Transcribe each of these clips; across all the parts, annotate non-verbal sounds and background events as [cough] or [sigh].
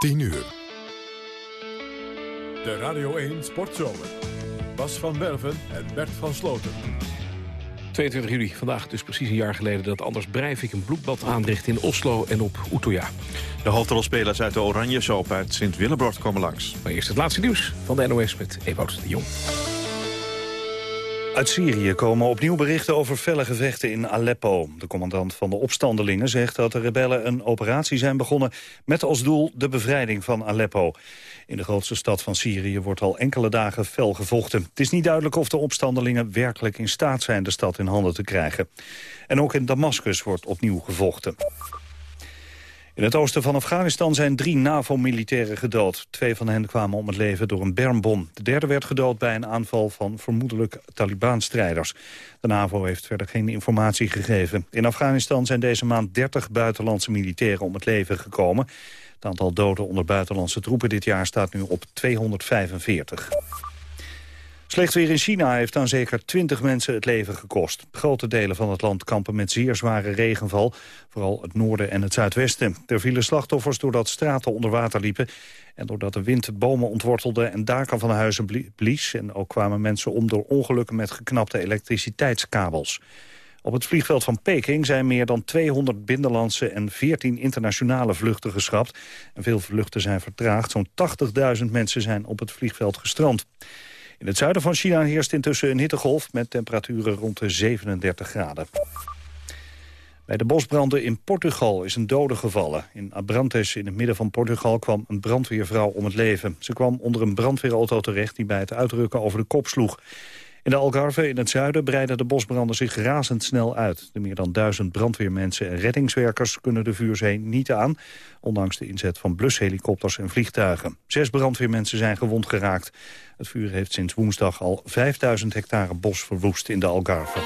10 uur. De Radio 1 Sportzomer. Bas van Werven en Bert van Sloten. 22 juli, vandaag dus precies een jaar geleden... dat Anders Breivik een bloedbad aanricht in Oslo en op Utøya. De hoofdrolspelers uit de Oranje Soap uit Sint-Willebord komen langs. Maar eerst het laatste nieuws van de NOS met Ewout de Jong. Uit Syrië komen opnieuw berichten over felle gevechten in Aleppo. De commandant van de opstandelingen zegt dat de rebellen een operatie zijn begonnen... met als doel de bevrijding van Aleppo. In de grootste stad van Syrië wordt al enkele dagen fel gevochten. Het is niet duidelijk of de opstandelingen werkelijk in staat zijn de stad in handen te krijgen. En ook in Damascus wordt opnieuw gevochten. In het oosten van Afghanistan zijn drie NAVO-militairen gedood. Twee van hen kwamen om het leven door een bermbom. De derde werd gedood bij een aanval van vermoedelijk Taliban-strijders. De NAVO heeft verder geen informatie gegeven. In Afghanistan zijn deze maand 30 buitenlandse militairen om het leven gekomen. Het aantal doden onder buitenlandse troepen dit jaar staat nu op 245. Slecht weer in China heeft aan zeker 20 mensen het leven gekost. Grote delen van het land kampen met zeer zware regenval. Vooral het noorden en het zuidwesten. Er vielen slachtoffers doordat straten onder water liepen... en doordat de wind bomen ontwortelde en daken van huizen blies. En ook kwamen mensen om door ongelukken met geknapte elektriciteitskabels. Op het vliegveld van Peking zijn meer dan 200 binnenlandse en 14 internationale vluchten geschrapt. En veel vluchten zijn vertraagd. Zo'n 80.000 mensen zijn op het vliegveld gestrand. In het zuiden van China heerst intussen een hittegolf met temperaturen rond de 37 graden. Bij de bosbranden in Portugal is een dode gevallen. In Abrantes, in het midden van Portugal, kwam een brandweervrouw om het leven. Ze kwam onder een brandweerauto terecht die bij het uitrukken over de kop sloeg. In de Algarve in het zuiden breiden de bosbranden zich razendsnel uit. De meer dan duizend brandweermensen en reddingswerkers kunnen de vuurzee niet aan... ondanks de inzet van blushelikopters en vliegtuigen. Zes brandweermensen zijn gewond geraakt. Het vuur heeft sinds woensdag al 5000 hectare bos verwoest in de Algarve.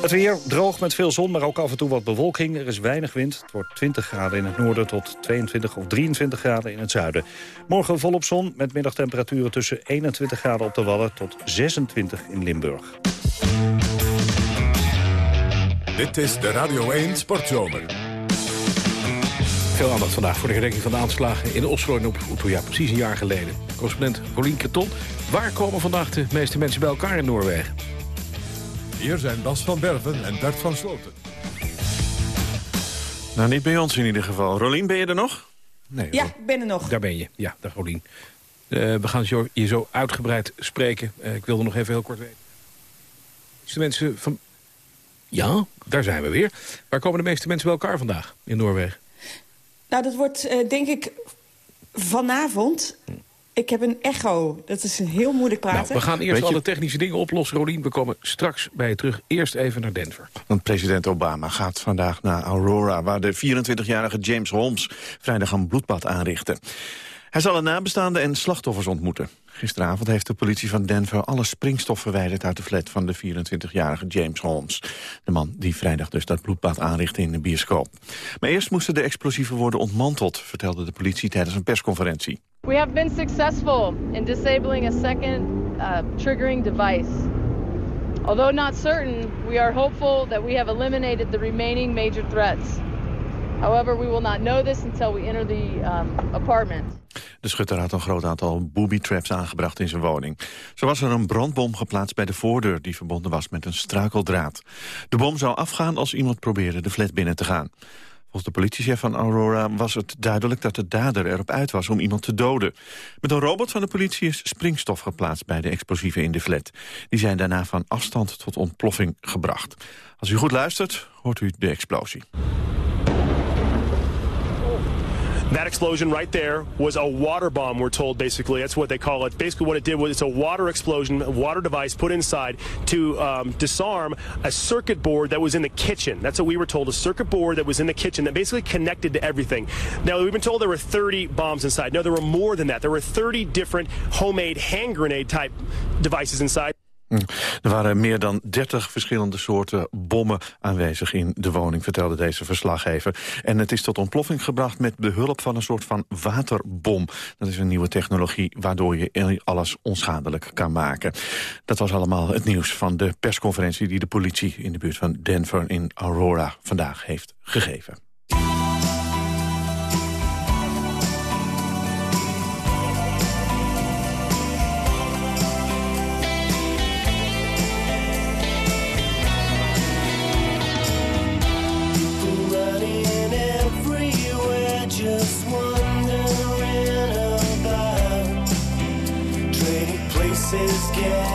Het weer droog met veel zon, maar ook af en toe wat bewolking. Er is weinig wind. Het wordt 20 graden in het noorden tot 22 of 23 graden in het zuiden. Morgen volop zon met middagtemperaturen tussen 21 graden op de Wallen... tot 26 in Limburg. Dit is de Radio 1 Sportzomer. Veel aandacht vandaag voor de herdenking van de aanslagen in Oslo en op Utøya, precies een jaar geleden. Correspondent Paulien Kreton, waar komen vandaag de meeste mensen bij elkaar in Noorwegen? Hier zijn Bas van Berven en Bert van Sloten. Nou, niet bij ons in ieder geval. Rolien, ben je er nog? Nee, ja, ik ben er nog. Daar ben je, ja, daar Rolien. Uh, we gaan je zo uitgebreid spreken. Uh, ik wilde nog even heel kort weten. De mensen van... Ja, daar zijn we weer. Waar komen de meeste mensen bij elkaar vandaag in Noorwegen? Nou, dat wordt uh, denk ik vanavond ik heb een echo. Dat is heel moeilijk praten. Nou, we gaan eerst alle technische dingen oplossen, Rolien. We komen straks bij je terug. Eerst even naar Denver. Want president Obama gaat vandaag naar Aurora... waar de 24-jarige James Holmes vrijdag een bloedbad aanrichten. Hij zal een nabestaande en slachtoffers ontmoeten. Gisteravond heeft de politie van Denver alle springstof verwijderd uit de flat van de 24-jarige James Holmes. De man die vrijdag dus dat bloedbad aanrichtte in de bioscoop. Maar eerst moesten de explosieven worden ontmanteld, vertelde de politie tijdens een persconferentie. We have been successful in disabling a second uh, triggering device. Although not certain, we are hopeful that we have eliminated the remaining major threats. However, we will not know this until we enter the um, apartment. De schutter had een groot aantal booby-traps aangebracht in zijn woning. Zo was er een brandbom geplaatst bij de voordeur... die verbonden was met een struikeldraad. De bom zou afgaan als iemand probeerde de flat binnen te gaan. Volgens de politiechef van Aurora was het duidelijk dat de dader erop uit was om iemand te doden. Met een robot van de politie is springstof geplaatst bij de explosieven in de flat. Die zijn daarna van afstand tot ontploffing gebracht. Als u goed luistert, hoort u de explosie. That explosion right there was a water bomb, we're told, basically. That's what they call it. Basically, what it did was it's a water explosion, a water device put inside to um, disarm a circuit board that was in the kitchen. That's what we were told, a circuit board that was in the kitchen that basically connected to everything. Now, we've been told there were 30 bombs inside. No, there were more than that. There were 30 different homemade hand grenade type devices inside. Hm. Er waren meer dan 30 verschillende soorten bommen aanwezig in de woning, vertelde deze verslaggever. En het is tot ontploffing gebracht met behulp van een soort van waterbom. Dat is een nieuwe technologie waardoor je alles onschadelijk kan maken. Dat was allemaal het nieuws van de persconferentie die de politie in de buurt van Denver in Aurora vandaag heeft gegeven. yeah.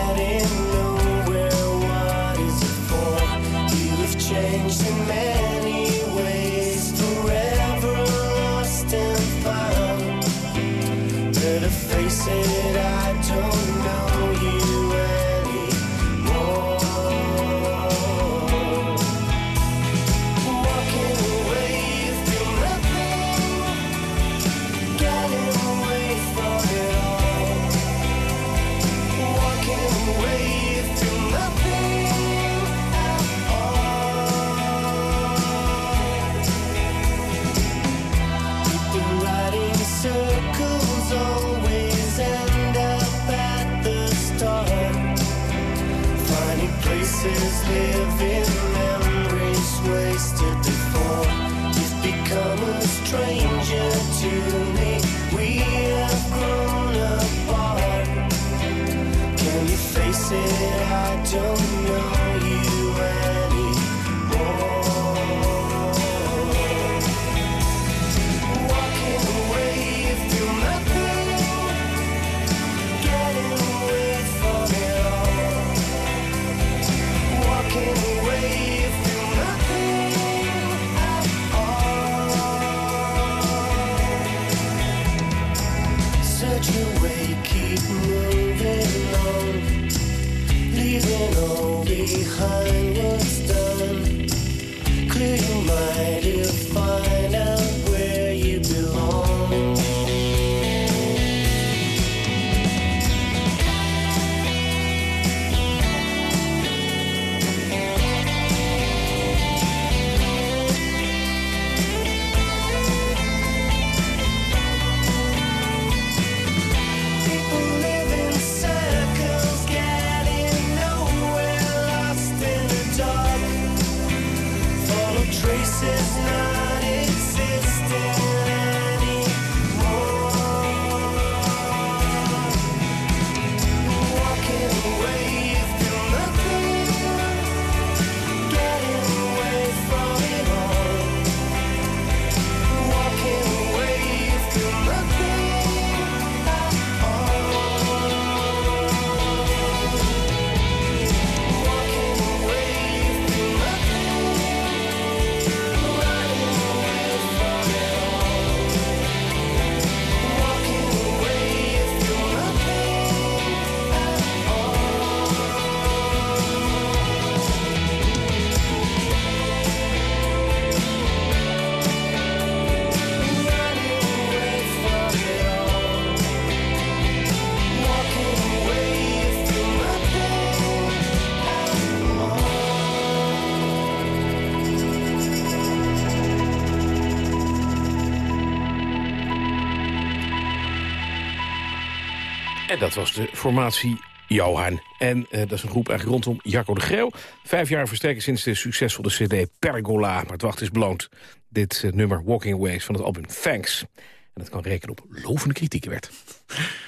Dat was de formatie Johan. En uh, dat is een groep eigenlijk rondom Jacco de Greeuw. Vijf jaar verstreken sinds de succesvolle cd Pergola. Maar het wacht is beloond. Dit uh, nummer Walking Ways van het album Thanks. En dat kan rekenen op lovende kritiek werd. [laughs]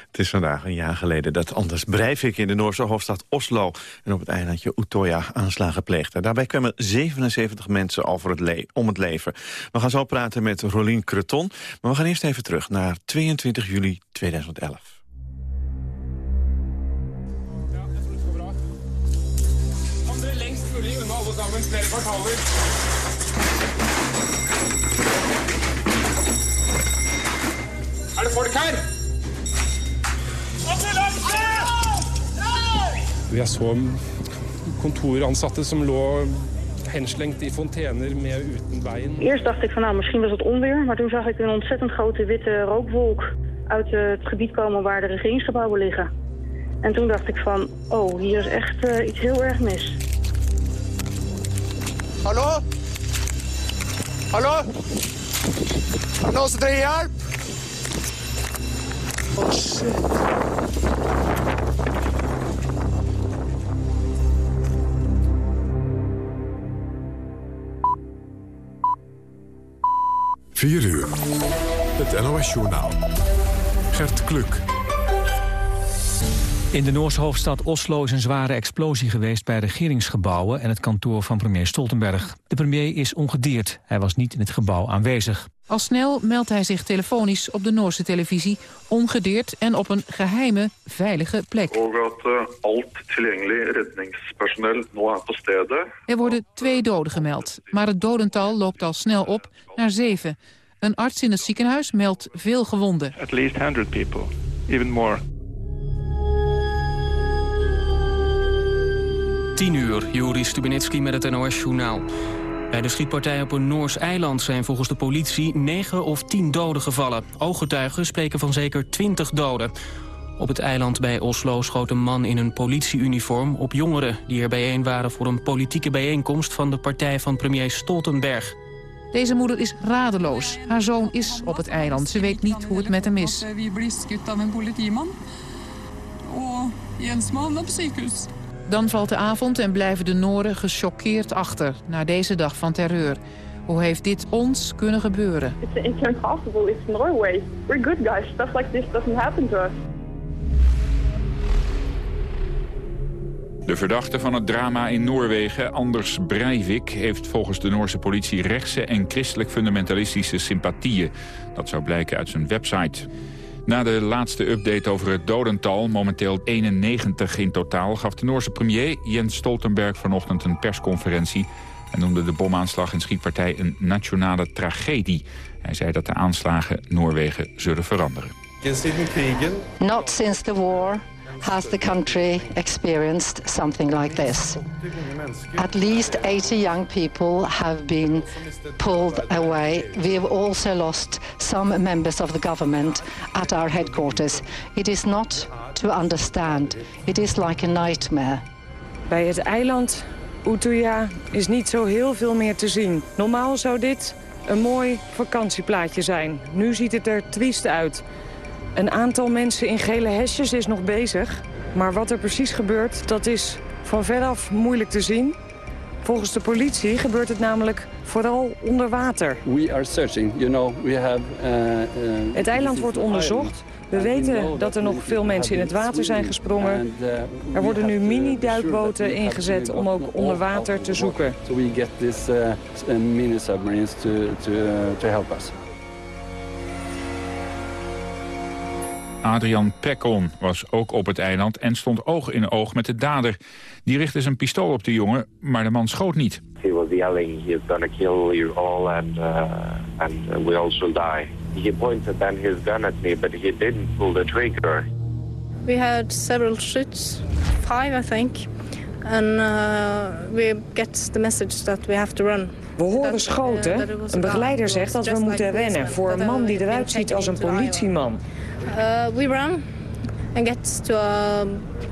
Het is vandaag een jaar geleden dat Anders Breivik in de Noorse hoofdstad Oslo... en op het eilandje Utoya aanslagen pleegde. Daarbij kwamen 77 mensen voor het om het leven. We gaan zo praten met Rolien Creton. Maar we gaan eerst even terug naar 22 juli 2011. Sammen flere kvartaler. Er det folk her? Vi så kontoransatte som lå henslengt i fontener med uten bein. Eerst dacht ik van nou, misschien was het onweer. Maar toen zag ik een ontzettend grote witte rookwolk uit het gebied komen waar de regeringsgebouwen liggen. En toen dacht ik van, oh, hier is echt uh, iets heel erg mis. Hallo? Hallo? Er noen som trenger hjelp? Oh, shit. Vier uur. Het NOS-journaal. Gert Kluk. In de Noorse hoofdstad Oslo is een zware explosie geweest bij regeringsgebouwen en het kantoor van premier Stoltenberg. De premier is ongedeerd. Hij was niet in het gebouw aanwezig. Al snel meldt hij zich telefonisch op de Noorse televisie... ongedeerd en op een geheime, veilige plek. Eh, alt er. Er worden twee doden gemeld, maar het dodental loopt al snel op naar zeven. Een arts in het ziekenhuis meldt veel gewonden. At least 100 people, even more. 10 uur, Juri Stubenitski met het NOS-journaal. Bij de schietpartij op een Noors eiland zijn volgens de politie 9 of 10 doden gevallen. Ooggetuigen spreken van zeker 20 doden. Op het eiland bij Oslo schoot een man in een politieuniform op jongeren... die er bijeen waren voor een politieke bijeenkomst van de partij van premier Stoltenberg. Deze moeder is radeloos. Haar zoon is op het eiland. Ze weet niet hoe het met hem is. Vi blir skutt av en politiman. Og Jens må havne på sykehus. Dan valt de avond en blijven de Noren gechoqueerd achter... na deze dag van terreur. Hoe heeft dit ons kunnen gebeuren? It's, impossible. It's Norway. We're good guys. Stuff like this doesn't happen to us. De verdachte van het drama in Noorwegen, Anders Breivik... heeft volgens de Noorse politie rechtse en christelijk fundamentalistische sympathieën. Dat zou blijken uit zijn website. Na de laatste update over het dodental, momenteel 91 in totaal... gaf de Noorse premier Jens Stoltenberg vanochtend een persconferentie... en noemde de bomaanslag en schietpartij een nationale tragedie. Hij zei dat de aanslagen Noorwegen zullen veranderen. Not since the war has the country experienced something like this. At least 80 young people have been pulled away. We have also lost some members of the government at our headquarters. It is not to understand. It is like a nightmare. Bij het eiland Utøya is niet zo heel veel meer te zien. Normaal zou dit een mooi vakantieplaatje zijn. Nu ziet het er triest uit. Een aantal mensen in gele hesjes is nog bezig. Maar wat er precies gebeurt, dat is van veraf moeilijk te zien. Volgens de politie gebeurt het namelijk vooral onder water. We are searching, you know, we have, uh, uh, Het eiland wordt onderzocht. We weten dat er nog veel mensen in het water zijn gesprongen. Er worden nu mini-duikboten ingezet om ook onder water te zoeken. So we get these uh, mini submarines to help us. Adrian Pekon was ook op het eiland en stond oog in oog met de dader. Die richtte zijn pistool op de jongen, maar de man schoot niet. He was yelling, he's gonna kill you all and, uh, and we all shall die. He pointed then his gun at me, but he didn't pull the trigger. We had several shots, five I think. And uh, we get the message that we have to run. We horen schoten. Een begeleider zegt dat we moeten rennen voor een man die eruit ziet als een politieman. Uh, we run and get to a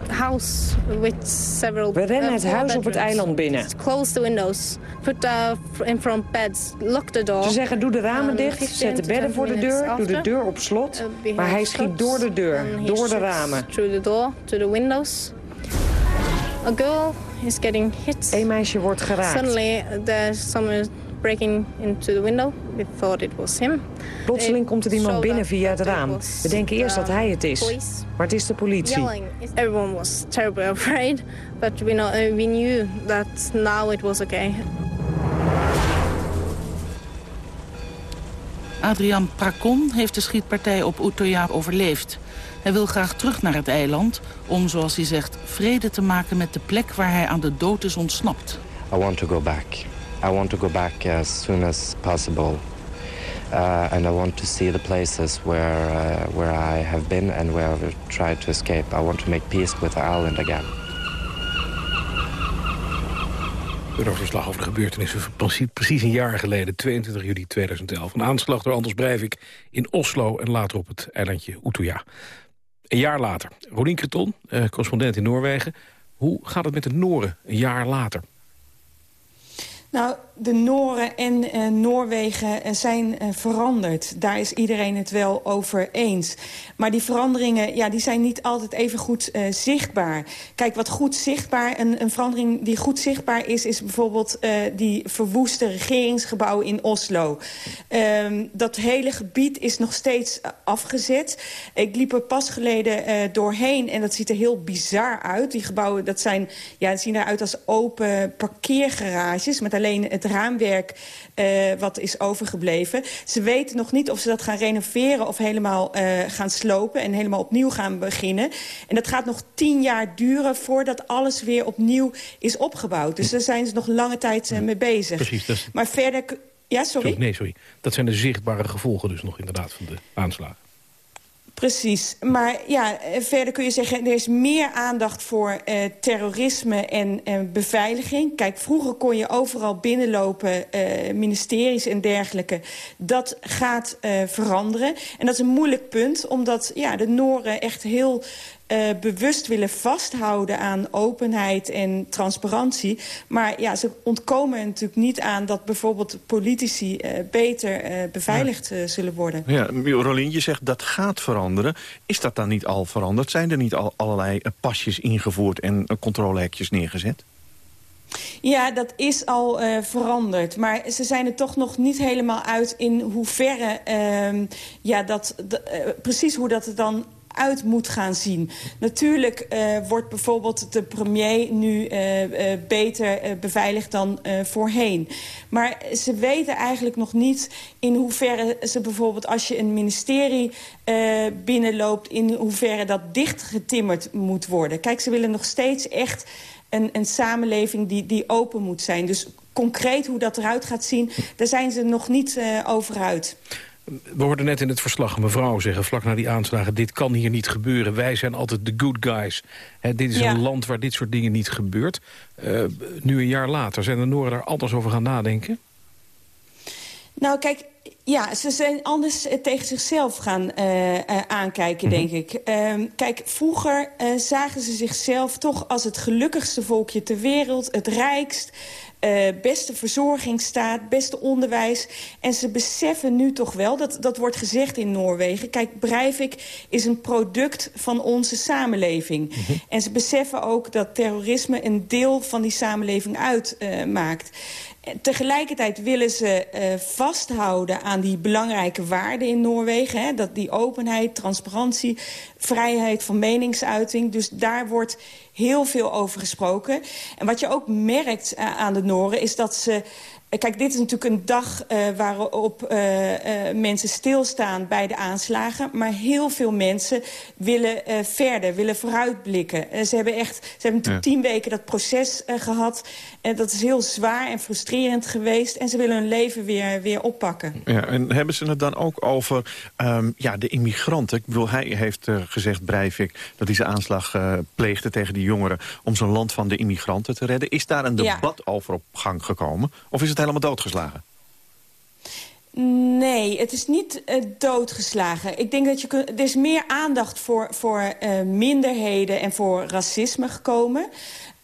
house with several. We rennen het huis op het eiland binnen. Close the windows, put uh, in front beds, lock the door. Ze zeggen doe de ramen dicht, zet de bedden voor de deur, doe de deur op slot. Maar hij schiet door de deur, door de ramen. Through the door to the windows. A girl is getting hit. Een meisje wordt geraakt. Suddenly there's someone breaking into the window. We thought it was him. Plotseling komt er iemand binnen via het raam. We denken eerst dat hij het is, maar het is de politie. Everyone was terribly [laughs] afraid, but we, know, uh, we knew that now it was okay. Adrian Prakon heeft de schietpartij op Utøya overleefd. Hij wil graag terug naar het eiland om, zoals hij zegt, vrede te maken met de plek waar hij aan de dood is ontsnapt. I want to go back. I want to go back as soon as possible. Uh, and I want to see the places where, uh, where I have been and where I've tried to escape. I want to make peace with the again. Euroverslag over de gebeurtenissen van precies, een jaar geleden, 22 juli 2011. Een aanslag door Anders Breivik in Oslo en later op het eilandje Utøya. Een jaar later. Rolien Kreton, eh, correspondent in Noorwegen. Hoe gaat het met de Noren een jaar later? Nou, de Noren en uh, Noorwegen uh, zijn uh, veranderd. Daar is iedereen het wel over eens. Maar die veranderingen ja, die zijn niet altijd even goed zichtbaar. Kijk, wat goed zichtbaar, een, een verandering die goed zichtbaar is... is bijvoorbeeld die verwoeste regeringsgebouwen in Oslo. Um, dat hele gebied is nog steeds afgezet. Ik liep er pas geleden doorheen en dat ziet er heel bizar uit. Die gebouwen dat zijn, ja, zien eruit als open parkeergarages... met alleen alleen het raamwerk uh, wat is overgebleven. Ze weten nog niet of ze dat gaan renoveren of helemaal uh, gaan slopen... en helemaal opnieuw gaan beginnen. En dat gaat nog tien jaar duren voordat alles weer opnieuw is opgebouwd. Dus daar zijn ze nog lange tijd uh, mee bezig. Precies. Maar verder... Ja, sorry? sorry? Nee, sorry. Dat zijn de zichtbare gevolgen dus nog inderdaad van de aanslagen. Precies. Maar ja, verder kun je zeggen... er is meer aandacht voor uh, terrorisme en beveiliging. Kijk, vroeger kon je overal binnenlopen, uh, ministeries en dergelijke. Dat gaat veranderen. En dat is een moeilijk punt, omdat ja, de Noren echt heel uh, bewust willen vasthouden aan openheid en transparantie. Maar ja, ze ontkomen er natuurlijk niet aan dat bijvoorbeeld politici uh, beter uh, beveiligd zullen worden. Ja, Rolien, je zegt dat gaat veranderen. Is dat dan niet al veranderd? Zijn er niet al allerlei pasjes ingevoerd en controlehekjes neergezet? Ja, dat is al uh, veranderd. Maar ze zijn er toch nog niet helemaal uit in hoeverre... Uh, ja, dat, uh, precies hoe dat het dan uit moet gaan zien. Natuurlijk uh, wordt bijvoorbeeld de premier nu uh, uh, beter beveiligd dan voorheen. Maar ze weten eigenlijk nog niet in hoeverre ze bijvoorbeeld... als je een ministerie binnenloopt, in hoeverre dat dichtgetimmerd moet worden. Kijk, ze willen nog steeds echt een, een samenleving die, die open moet zijn. Dus concreet hoe dat eruit gaat zien, daar zijn ze nog niet over uit. We hoorden net in het verslag een mevrouw zeggen, vlak na die aanslagen... dit kan hier niet gebeuren, wij zijn altijd de good guys. He, dit is ja. een land waar dit soort dingen niet gebeurt. Uh, nu een jaar later, zijn de Noorden daar anders over gaan nadenken? Nou, kijk, ja, ze zijn anders tegen zichzelf gaan uh, uh, aankijken, mm -hmm. denk ik. Uh, kijk, vroeger zagen ze zichzelf toch als het gelukkigste volkje ter wereld, het rijkst... Uh, beste verzorgingsstaat, beste onderwijs. En ze beseffen nu toch wel, dat, dat wordt gezegd in Noorwegen... kijk, Breivik is een product van onze samenleving. Mm -hmm. En ze beseffen ook dat terrorisme een deel van die samenleving uitmaakt. Tegelijkertijd willen ze uh, vasthouden aan die belangrijke waarden in Noorwegen. Hè? Dat die openheid, transparantie, vrijheid van meningsuiting. Dus daar wordt heel veel over gesproken. En wat je ook merkt uh, aan de Noren is dat ze... Kijk, dit is natuurlijk een dag uh, waarop uh, uh, mensen stilstaan bij de aanslagen. Maar heel veel mensen willen verder, willen vooruitblikken. ze hebben echt, ze hebben natuurlijk ja. tien weken dat proces gehad. En dat is heel zwaar en frustrerend geweest. En ze willen hun leven weer, weer oppakken. Ja, en hebben ze het dan ook over um, ja, de immigranten? Ik bedoel, hij heeft gezegd, Breivik, dat hij zijn aanslag pleegde tegen die jongeren... om zijn land van de immigranten te redden. Is daar een debat ja. over op gang gekomen? Of is het helemaal doodgeslagen? Nee, het is niet uh, doodgeslagen. Ik denk dat je er is meer aandacht voor, voor uh, minderheden en voor racisme gekomen.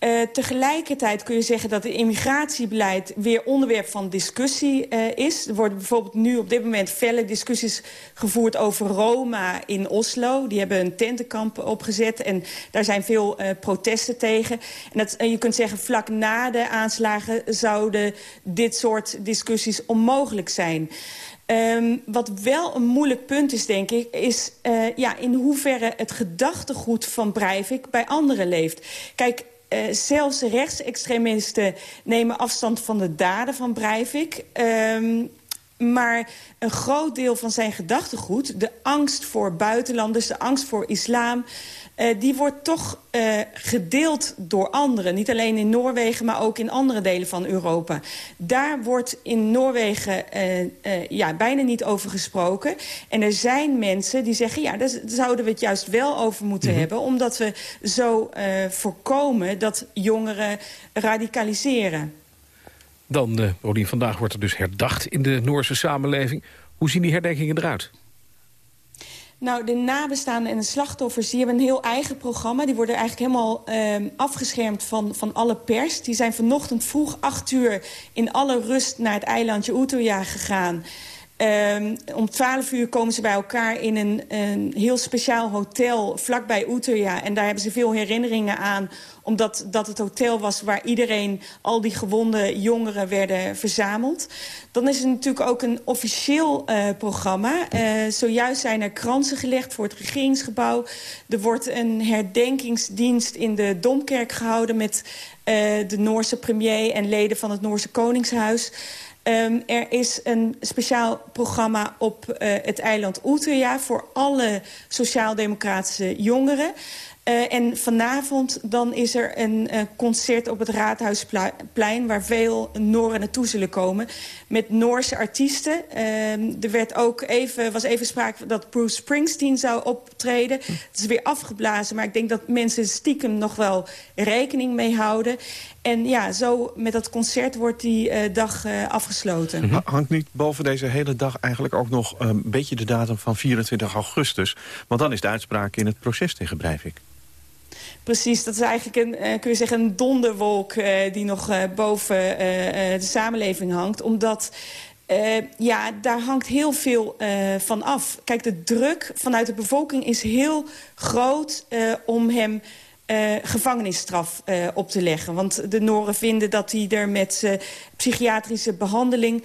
Uh, tegelijkertijd kun je zeggen dat het immigratiebeleid weer onderwerp van discussie uh, is. Er worden bijvoorbeeld nu op dit moment felle discussies gevoerd over Roma in Oslo. Die hebben een tentenkamp opgezet en daar zijn veel uh, protesten tegen. En, dat, je kunt zeggen vlak na de aanslagen zouden dit soort discussies onmogelijk zijn. Um, wat wel een moeilijk punt is, denk ik... is ja, in hoeverre het gedachtegoed van Breivik bij anderen leeft. Kijk, Uh, zelfs rechtsextremisten nemen afstand van de daden van Breivik. Um, maar een groot deel van zijn gedachtegoed, de angst voor buitenlanders, de angst voor islam... Uh, die wordt toch uh, gedeeld door anderen. Niet alleen in Noorwegen, maar ook in andere delen van Europa. Daar wordt in Noorwegen uh, ja, bijna niet over gesproken. En er zijn mensen die zeggen... ja, daar zouden we het juist wel over moeten mm -hmm. hebben... omdat we zo voorkomen dat jongeren radicaliseren. Dan, uh, Rodien, vandaag wordt er dus herdacht in de Noorse samenleving. Hoe zien die herdenkingen eruit? Nou, de nabestaanden en de slachtoffers die hebben een heel eigen programma. Die worden eigenlijk helemaal uh, afgeschermd van, van alle pers. Die zijn vanochtend vroeg acht uur in alle rust naar het eilandje Utøya gegaan... Um, om 12 uur komen ze bij elkaar in een, een heel speciaal hotel vlakbij Utøya. En daar hebben ze veel herinneringen aan. Omdat dat het hotel was waar iedereen, al die gewonde jongeren werden verzameld. Dan is er natuurlijk ook een officieel uh, programma. Uh, zojuist zijn er kransen gelegd voor het regeringsgebouw. Er wordt een herdenkingsdienst in de Domkerk gehouden met de Noorse premier en leden van het Noorse Koningshuis. Um, er is een speciaal programma op uh, het eiland Utøya... voor alle sociaal-democratische jongeren. Uh, en vanavond dan is er een uh, concert op het Raadhuisplein... waar veel Noren naartoe zullen komen met Noorse artiesten. Uh, er werd ook even, was even sprake dat Bruce Springsteen zou optreden. Het is weer afgeblazen, maar ik denk dat mensen stiekem nog wel rekening mee houden. En ja, zo met dat concert wordt die dag afgesloten. Hangt niet boven deze hele dag eigenlijk ook nog een beetje de datum van 24 augustus? Want dan is de uitspraak in het proces tegen Breivik. Precies, dat is eigenlijk een, uh, kun je zeggen, een donderwolk uh, die nog uh, boven de samenleving hangt. Omdat ja, daar hangt heel veel van af. Kijk, de druk vanuit de bevolking is heel groot om hem gevangenisstraf op te leggen. Want de Noren vinden dat hij er met uh, psychiatrische behandeling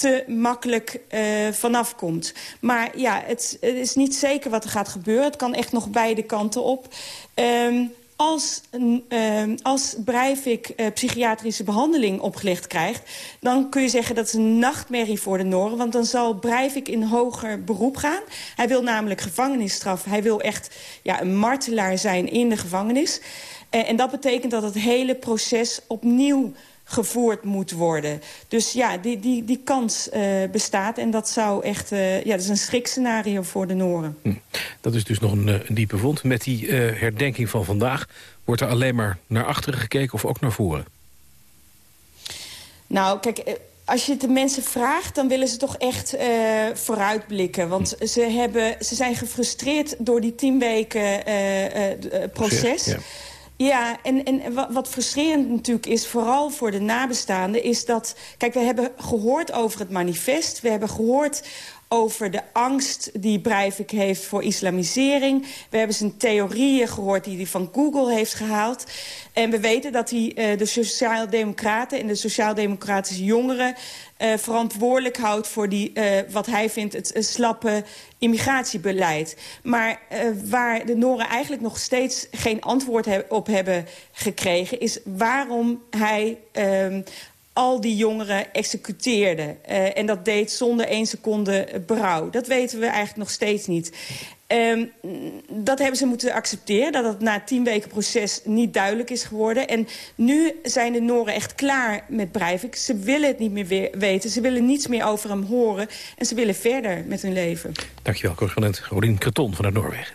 te makkelijk uh, vanaf komt. Maar ja, het, het, is niet zeker wat er gaat gebeuren. Het kan echt nog beide kanten op. Um, als, uh, als Breivik uh, psychiatrische behandeling opgelegd krijgt... dan kun je zeggen dat is een nachtmerrie voor de Noren. Want dan zal Breivik in hoger beroep gaan. Hij wil namelijk gevangenisstraf. Hij wil echt ja, een martelaar zijn in de gevangenis. Uh, en dat betekent dat het hele proces opnieuw gevoerd moet worden. Dus ja, die, die, die kans uh, bestaat. En dat zou echt, uh, ja, dat is een schrikscenario voor de Noren. Hm. Dat is dus nog een, een diepe vond. Met die uh, herdenking van vandaag wordt er alleen maar naar achteren gekeken of ook naar voren? Nou, kijk, als je het de mensen vraagt, dan willen ze toch echt uh, vooruitblikken. Want hm. ze, hebben, ze zijn gefrustreerd door die tien weken uh, uh, proces. Ja. Ja, en, en wat frustrerend natuurlijk is, vooral voor de nabestaanden... is dat, kijk, we hebben gehoord over het manifest. We hebben gehoord over de angst die Breivik heeft voor islamisering. We hebben zijn theorieën gehoord die hij van Google heeft gehaald. En we weten dat hij uh, de sociaaldemocraten en de sociaaldemocratische jongeren... Uh, verantwoordelijk houdt voor die, uh, wat hij vindt het slappe immigratiebeleid. Maar waar de Noren eigenlijk nog steeds geen antwoord op hebben gekregen... is waarom hij ehm, al die jongeren executeerde. Uh, en dat deed zonder één seconde berouw. Dat weten we eigenlijk nog steeds niet. Um, dat hebben ze moeten accepteren, dat het na tien weken proces niet duidelijk is geworden. En nu zijn de Noren echt klaar met Breivik. Ze willen het niet meer weten, ze willen niets meer over hem horen... en ze willen verder met hun leven. Dankjewel, correspondent Rodin Kreton vanuit Noorwegen.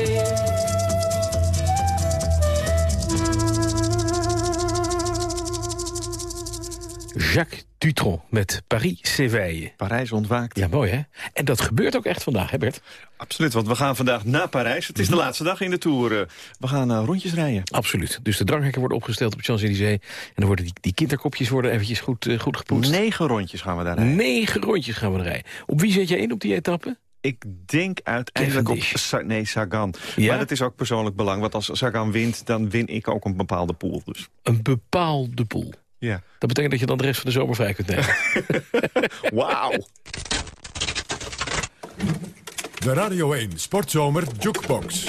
Dutron met Paris s'éveille. Parijs ontwaakt. Ja, mooi hè? En dat gebeurt ook echt vandaag, hè Bert? Absoluut, want we gaan vandaag naar Parijs. Het is de laatste dag in de Tour. Eh, We gaan eh, rondjes rijden. Absoluut. Dus de dranghekken worden opgesteld op Champs-Élysées. En dan worden die, die kinderkopjes worden eventjes goed, eh, goed gepoetst. Negen rondjes gaan we daar rijden. Negen rondjes gaan we er rijden. Op wie zet jij in op die etappe? Ik denk uiteindelijk op Sa nee, Sagan. Ja? Maar dat is ook persoonlijk belang. Want als Sagan wint, dan win ik ook een bepaalde pool. Dus. Een bepaalde pool. Ja. Dat betekent dat je dan de rest van de zomer vrij kunt nemen. [laughs] Wauw. De Radio 1 Sportzomer Jukebox.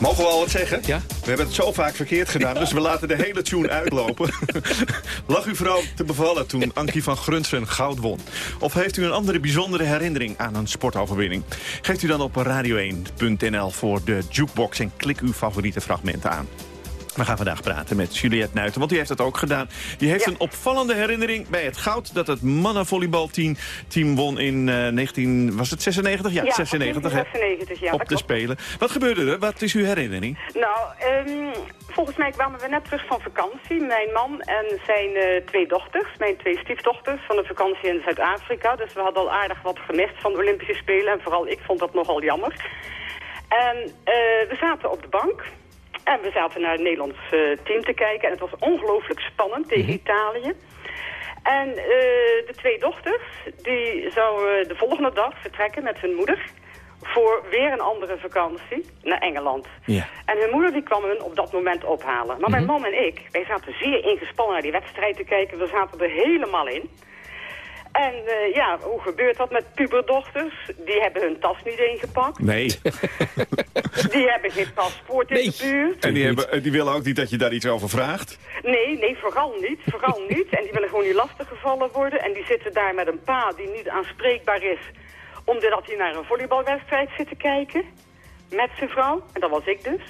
Mogen we al wat zeggen? Ja. We hebben het zo vaak verkeerd gedaan, dus we laten de hele tune uitlopen. [laughs] Lag u vooral te bevallen toen Ankie van Grunsen goud won? Of heeft u een andere bijzondere herinnering aan een sportoverwinning? Geeft u dan op radio1.nl voor de jukebox en klik uw favoriete fragmenten aan. We gaan vandaag praten met Juliette Nuiten, want die heeft het ook gedaan. Die heeft een opvallende herinnering bij het goud... dat het mannenvolleybalteam team won in eh 19... Was het 96? Ja, 96. hè? 96, ja. Op dat de. Spelen. Wat gebeurde er? Wat is uw herinnering? Nou, ehm, volgens mij kwamen we net terug van vakantie. Mijn man en zijn eh, twee dochters, mijn twee stiefdochters, van een vakantie in Zuid-Afrika. Dus we hadden al aardig wat gemist van de Olympische Spelen. En vooral ik vond dat nogal jammer. En eh, we zaten op de bank. En we zaten naar het Nederlands eh, team te kijken. En het was ongelooflijk spannend tegen Italië. En eh, de twee dochters, die zouden de volgende dag vertrekken met hun moeder... voor weer een andere vakantie naar Engeland. Ja. En hun moeder die kwam hen op dat moment ophalen. Maar mijn man en ik, wij zaten zeer ingespannen naar die wedstrijd te kijken. We zaten er helemaal in. En eh, ja, hoe gebeurt dat met puberdochters? Die hebben hun tas niet ingepakt. Nee. [laughs] Die hebben geen paspoort in de buurt. En die, hebben, eh, die willen ook niet dat je daar iets over vraagt? Nee, nee, vooral niet. Vooral [laughs] niet. En die willen gewoon niet lastiggevallen worden. En die zitten daar met een pa die niet aanspreekbaar is... omdat hij naar een volleybalwedstrijd zit te kijken. Met zijn vrouw. En dat was ik dus.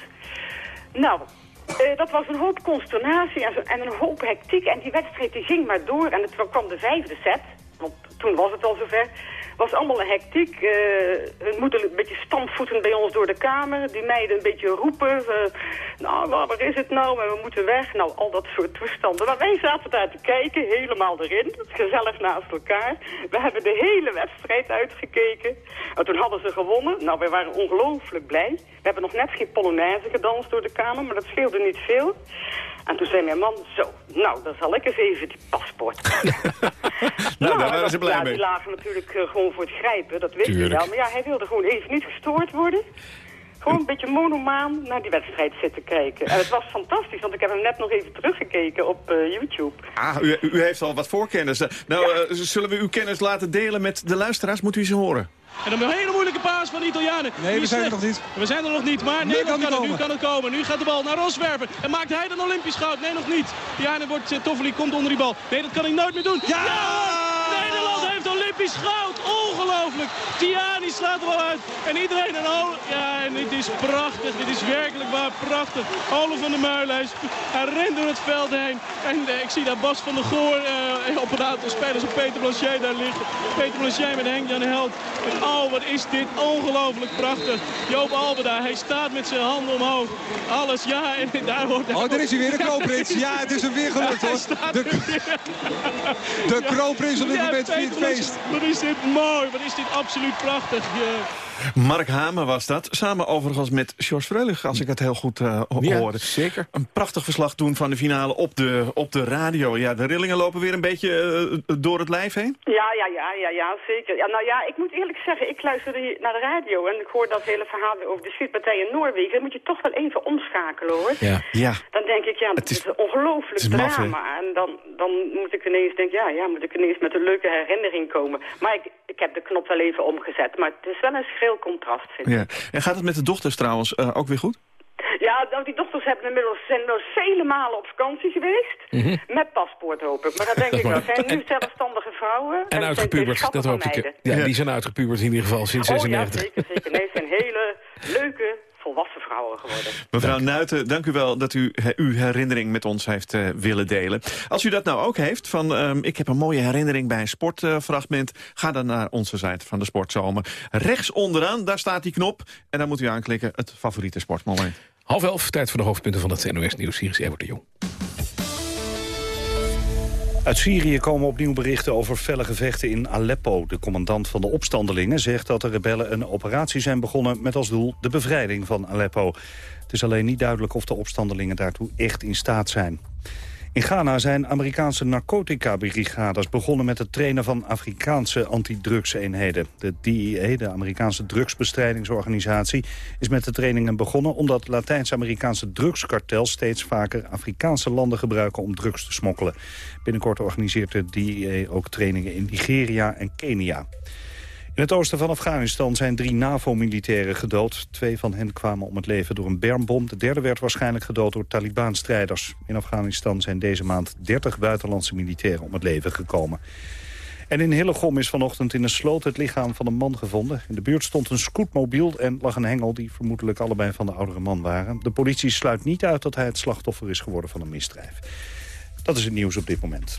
Nou, eh, dat was een hoop consternatie en, zo- en een hoop hectiek. En die wedstrijd die ging maar door. En het kwam de vijfde set. Want toen was het al zover. was allemaal een hectiek. Eh hun moeder een beetje stampvoetend bij ons door de kamer. Die meiden een beetje roepen. eh, nou, waar is het nou? We moeten weg. Nou, al dat soort toestanden. Maar wij zaten daar te kijken, helemaal erin. Gezellig naast elkaar. We hebben de hele wedstrijd uitgekeken. En toen hadden ze gewonnen. Nou, wij waren ongelooflijk blij. We hebben nog net geen polonaise gedanst door de kamer, maar dat scheelde niet veel. En toen zei mijn man, zo, nou, dan zal ik eens even die paspoort [laughs] Nou, daar dat- waren ze blij ja, mee. die lagen natuurlijk eh, gewoon voor het grijpen, dat hij Tuurlijk. wel. Maar ja, hij wilde gewoon even niet gestoord worden. Gewoon een beetje monomaan naar die wedstrijd zitten kijken. En het was fantastisch, want ik heb hem net nog even teruggekeken op eh, YouTube. Ah, u, u heeft al wat voorkennis. Nou, eh, zullen we uw kennis laten delen met de luisteraars? Moet u ze horen? En dan een hele moeilijke paas van de Italianen. Nee, Die we zijn er nog niet. We zijn er nog niet, maar Nu Nederland kan kan, het. Nu komen. kan het komen. Nu gaat de bal naar Roswerven. En maakt hij dan Olympisch goud? Nee, nog niet. Tiane wordt, uh, Toffoli komt onder die bal. Nee, dat kan hij nooit meer doen. Ja! Nederland heeft Olympisch goud. Ongelooflijk. Tiani slaat er wel uit. En iedereen een Ole. Ja, en dit is prachtig. Dit is werkelijk waar prachtig. Ole van der Meuleis. Hij rent door het veld heen. En eh, ik zie daar Bas van der Goor eh, op een aantal spelers. En Peter Blanchet daar liggen. Peter Blanchet met Henk-Jan Held. Oh, wat is dit ongelooflijk prachtig. Joop Albeda, hij staat met zijn handen omhoog. Alles, ja, [laughs] en daar wordt... Oh, daar is hij weer, de kroonprins. Ja, het is hem weer gelukt, hoor. De, de kroonprins op dit moment viert feest. Wat is dit mooi. wat is dit absoluut prachtig. Je... Mark Hamer was dat. Samen overigens met George Freulich, als ik het heel goed uh, ja, hoorde. zeker. Een prachtig verslag doen van de finale op de, op de radio. Ja, de rillingen lopen weer een beetje uh, door het lijf heen? Ja, ja, ja, ja, ja zeker. Ja, nou ja, ik moet eerlijk zeggen, ik luisterde naar de radio... en ik hoor dat hele verhaal over de schietpartij in Noorwegen. Dan moet je toch wel even omschakelen, hoor. Ja. ja. Dan denk ik, ja, het is, een ongelooflijk drama. en dan, dan moet ik ineens denken, ja, ja, moet ik ineens met een leuke herinnering komen. Maar ik, ik heb de knop wel even omgezet. Maar het is wel een contrast, vind ja. En gaat het met de dochters trouwens uh, ook weer goed? Ja, nou, die dochters hebben inmiddels, zijn inmiddels vele malen op vakantie geweest. Mm -hmm. Met paspoort, hoop ik. Maar dat denk ik wel. zijn nu zelfstandige vrouwen. En, en uitgepubert, dat hoop ik. Ja, ja, die zijn uitgepubert in ieder geval sinds oh, 96. Ja, zeker, zeker. Nee, zijn hele leuke, volwassen vrouwen geworden. [laughs] Mevrouw dank. Nuiten, dank u wel dat u uw herinnering met ons heeft uh, willen delen. Als u dat nou ook heeft, van um, ik heb een mooie herinnering bij een sportfragment... Uh, ga dan naar onze site van de Sportzomer. Rechts onderaan, daar staat die knop. En dan moet u aanklikken, het favoriete sportmoment. Half elf, tijd voor de hoofdpunten van het NOS Nieuws. Hier is de Jong. Uit Syrië komen opnieuw berichten over felle gevechten in Aleppo. De commandant van de opstandelingen zegt dat de rebellen een operatie zijn begonnen... met als doel de bevrijding van Aleppo. Het is alleen niet duidelijk of de opstandelingen daartoe echt in staat zijn. In Ghana zijn Amerikaanse narcotica-brigades begonnen met het trainen van Afrikaanse antidrugseenheden. De DEA, de Amerikaanse drugsbestrijdingsorganisatie, is met de trainingen begonnen omdat Latijns-Amerikaanse drugskartels steeds vaker Afrikaanse landen gebruiken om drugs te smokkelen. Binnenkort organiseert de DEA ook trainingen in Nigeria en Kenia. In het oosten van Afghanistan zijn drie NAVO-militairen gedood. Twee van hen kwamen om het leven door een bermbom. De derde werd waarschijnlijk gedood door Taliban-strijders. In Afghanistan zijn deze maand 30 buitenlandse militairen om het leven gekomen. En in Hillegom is vanochtend in een sloot het lichaam van een man gevonden. In de buurt stond een scootmobiel en lag een hengel... die vermoedelijk allebei van de oudere man waren. De politie sluit niet uit dat hij het slachtoffer is geworden van een misdrijf. Dat is het nieuws op dit moment.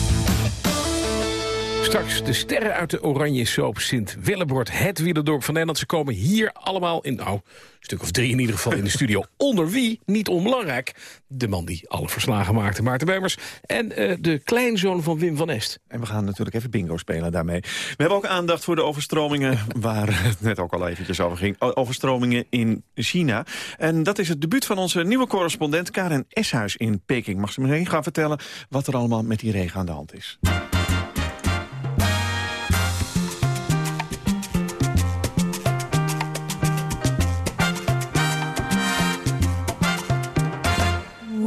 Straks de sterren uit de oranje soap Sint-Willebord. Het wielerdorp van Nederland. Ze komen hier allemaal in, nou, een stuk of drie in ieder geval in de studio. [laughs] Onder wie, niet onbelangrijk, de man die alle verslagen maakte, Maarten Bemers. En uh, de kleinzoon van Wim van Est. En we gaan natuurlijk even bingo spelen daarmee. We hebben ook aandacht voor de overstromingen, [laughs] waar het net ook al eventjes over ging. Overstromingen in China. En dat is het debuut van onze nieuwe correspondent Karen Eshuis in Peking. Mag ze meteen gaan vertellen wat er allemaal met die regen aan de hand is.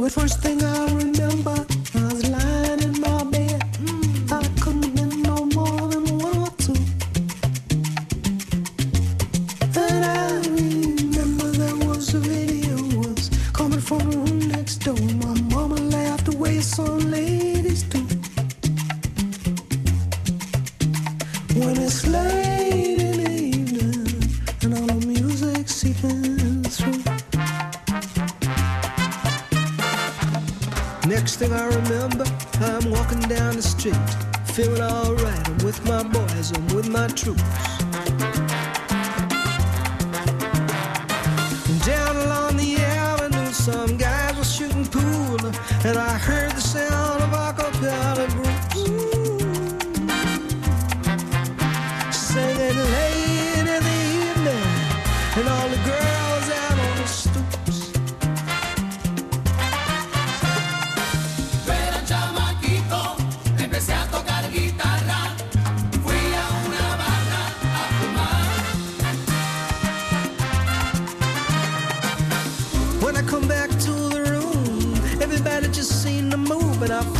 The first thing thing I remember, I'm walking down the street, feeling alright. I'm with my boys, I'm with my troops. Down along the avenue, some guys were shooting pool, and I heard the sound of acapella groups singing late in the evening, and all the girls to move,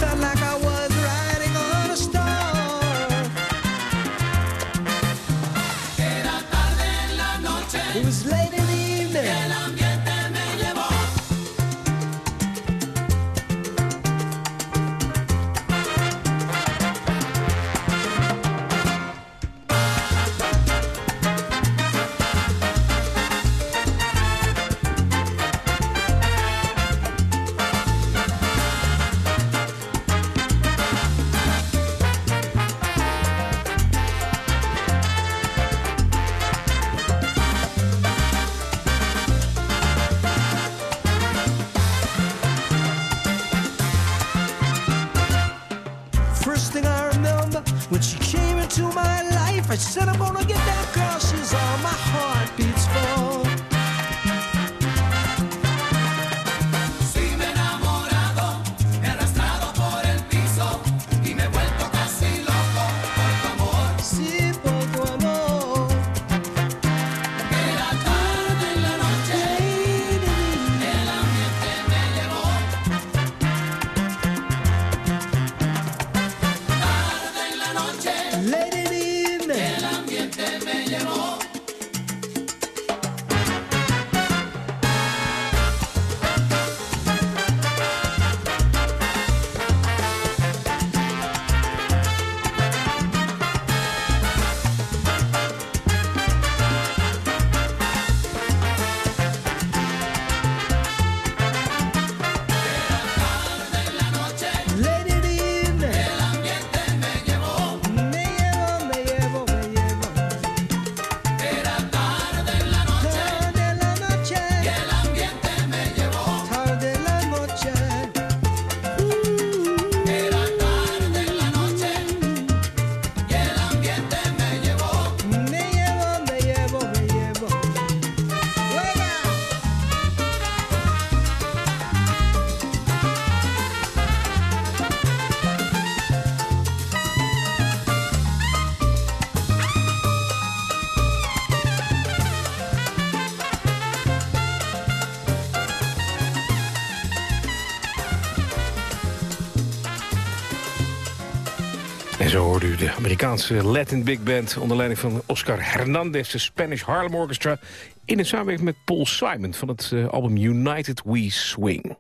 de Amerikaanse Latin Big Band... onder leiding van Oscar Hernandez, de Spanish Harlem Orchestra... in een samenwerking met Paul Simon van het eh, album United We Swing.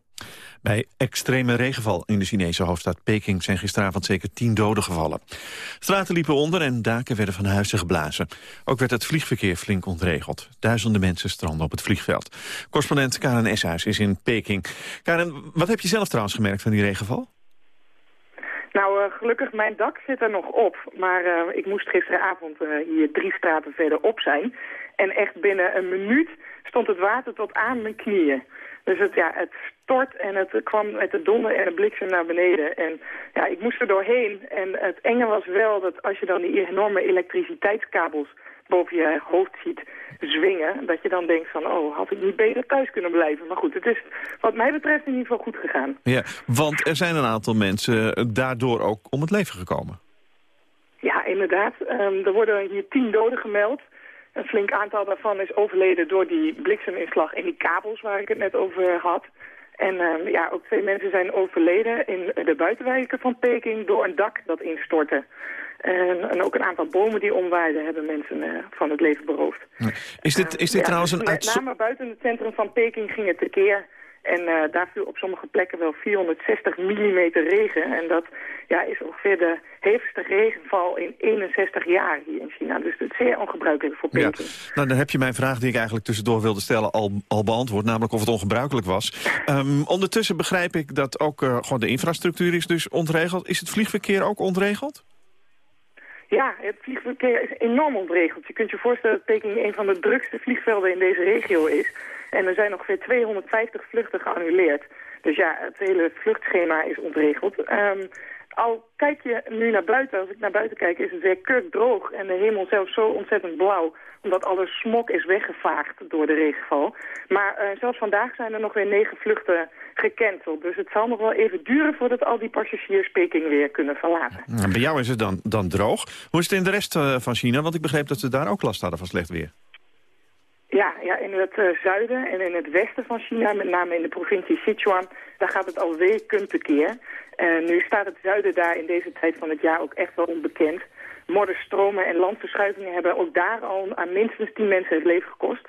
Bij extreme regenval in de Chinese hoofdstad Peking zijn gisteravond zeker tien doden gevallen. Straten liepen onder en daken werden van huizen geblazen. Ook werd het vliegverkeer flink ontregeld. Duizenden mensen stranden op het vliegveld. Correspondent Karen Eshuis is in Peking. Karen, wat heb je zelf trouwens gemerkt van die regenval? Nou, eh, gelukkig, mijn dak zit er nog op. Maar eh, ik moest gisteravond eh, hier drie straten verderop zijn. En echt binnen een minuut stond het water tot aan mijn knieën. Dus het, ja, het stort en het kwam met de donder en de bliksem naar beneden. En ja, ik moest er doorheen. En het enge was wel dat als je dan die enorme elektriciteitskabels boven je hoofd ziet zwingen... dat je dan denkt van, oh, had ik niet beter thuis kunnen blijven. Maar goed, het is wat mij betreft in ieder geval goed gegaan. Ja, want er zijn een aantal mensen daardoor ook om het leven gekomen. Ja, inderdaad. Ehm, er worden hier tien doden gemeld. Een flink aantal daarvan is overleden door die blikseminslag en die kabels waar ik het net over had. En ehm, ja, ook twee mensen zijn overleden in de buitenwijken van Peking door een dak dat instortte. En, en ook een aantal bomen die omwaaiden hebben mensen eh, van het leven beroofd. Is dit, is dit Ja, trouwens een Met uitzondering? name buiten het centrum van Peking ging het tekeer. En eh, daar viel op sommige plekken wel 460 mm regen. En dat ja, is ongeveer de hevigste regenval in 61 jaar hier in China. Dus het is zeer ongebruikelijk voor Ja. Peking. Nou, dan heb je mijn vraag die ik eigenlijk tussendoor wilde stellen al, al beantwoord. Namelijk of het ongebruikelijk was. Ehm, ondertussen begrijp ik dat ook eh, gewoon de infrastructuur is dus ontregeld. Is het vliegverkeer ook ontregeld? Ja, het vliegverkeer is enorm ontregeld. Je kunt je voorstellen dat Peking een van de drukste vliegvelden in deze regio is. En er zijn ongeveer 250 vluchten geannuleerd. Dus ja, het hele vluchtschema is ontregeld. Ehm, al kijk je nu naar buiten, als ik naar buiten kijk, is het weer kurkdroog. En de hemel zelfs zo ontzettend blauw, omdat alle smok is weggevaagd door de regenval. Maar eh, zelfs vandaag zijn er nog weer negen vluchten gecanceld. Dus het zal nog wel even duren voordat al die passagiers Peking weer kunnen verlaten. Nou, bij jou is het dan, dan droog. Hoe is het in de rest eh, van China? Want ik begreep dat ze daar ook last hadden van slecht weer. Ja, ja, in het eh, zuiden en in het westen van China, met name in de provincie Sichuan, daar gaat het al weken tekeer. En nu staat het zuiden daar in deze tijd van het jaar ook echt wel onbekend. Modderstromen en landverschuivingen hebben ook daar al aan minstens 10 mensen het leven gekost.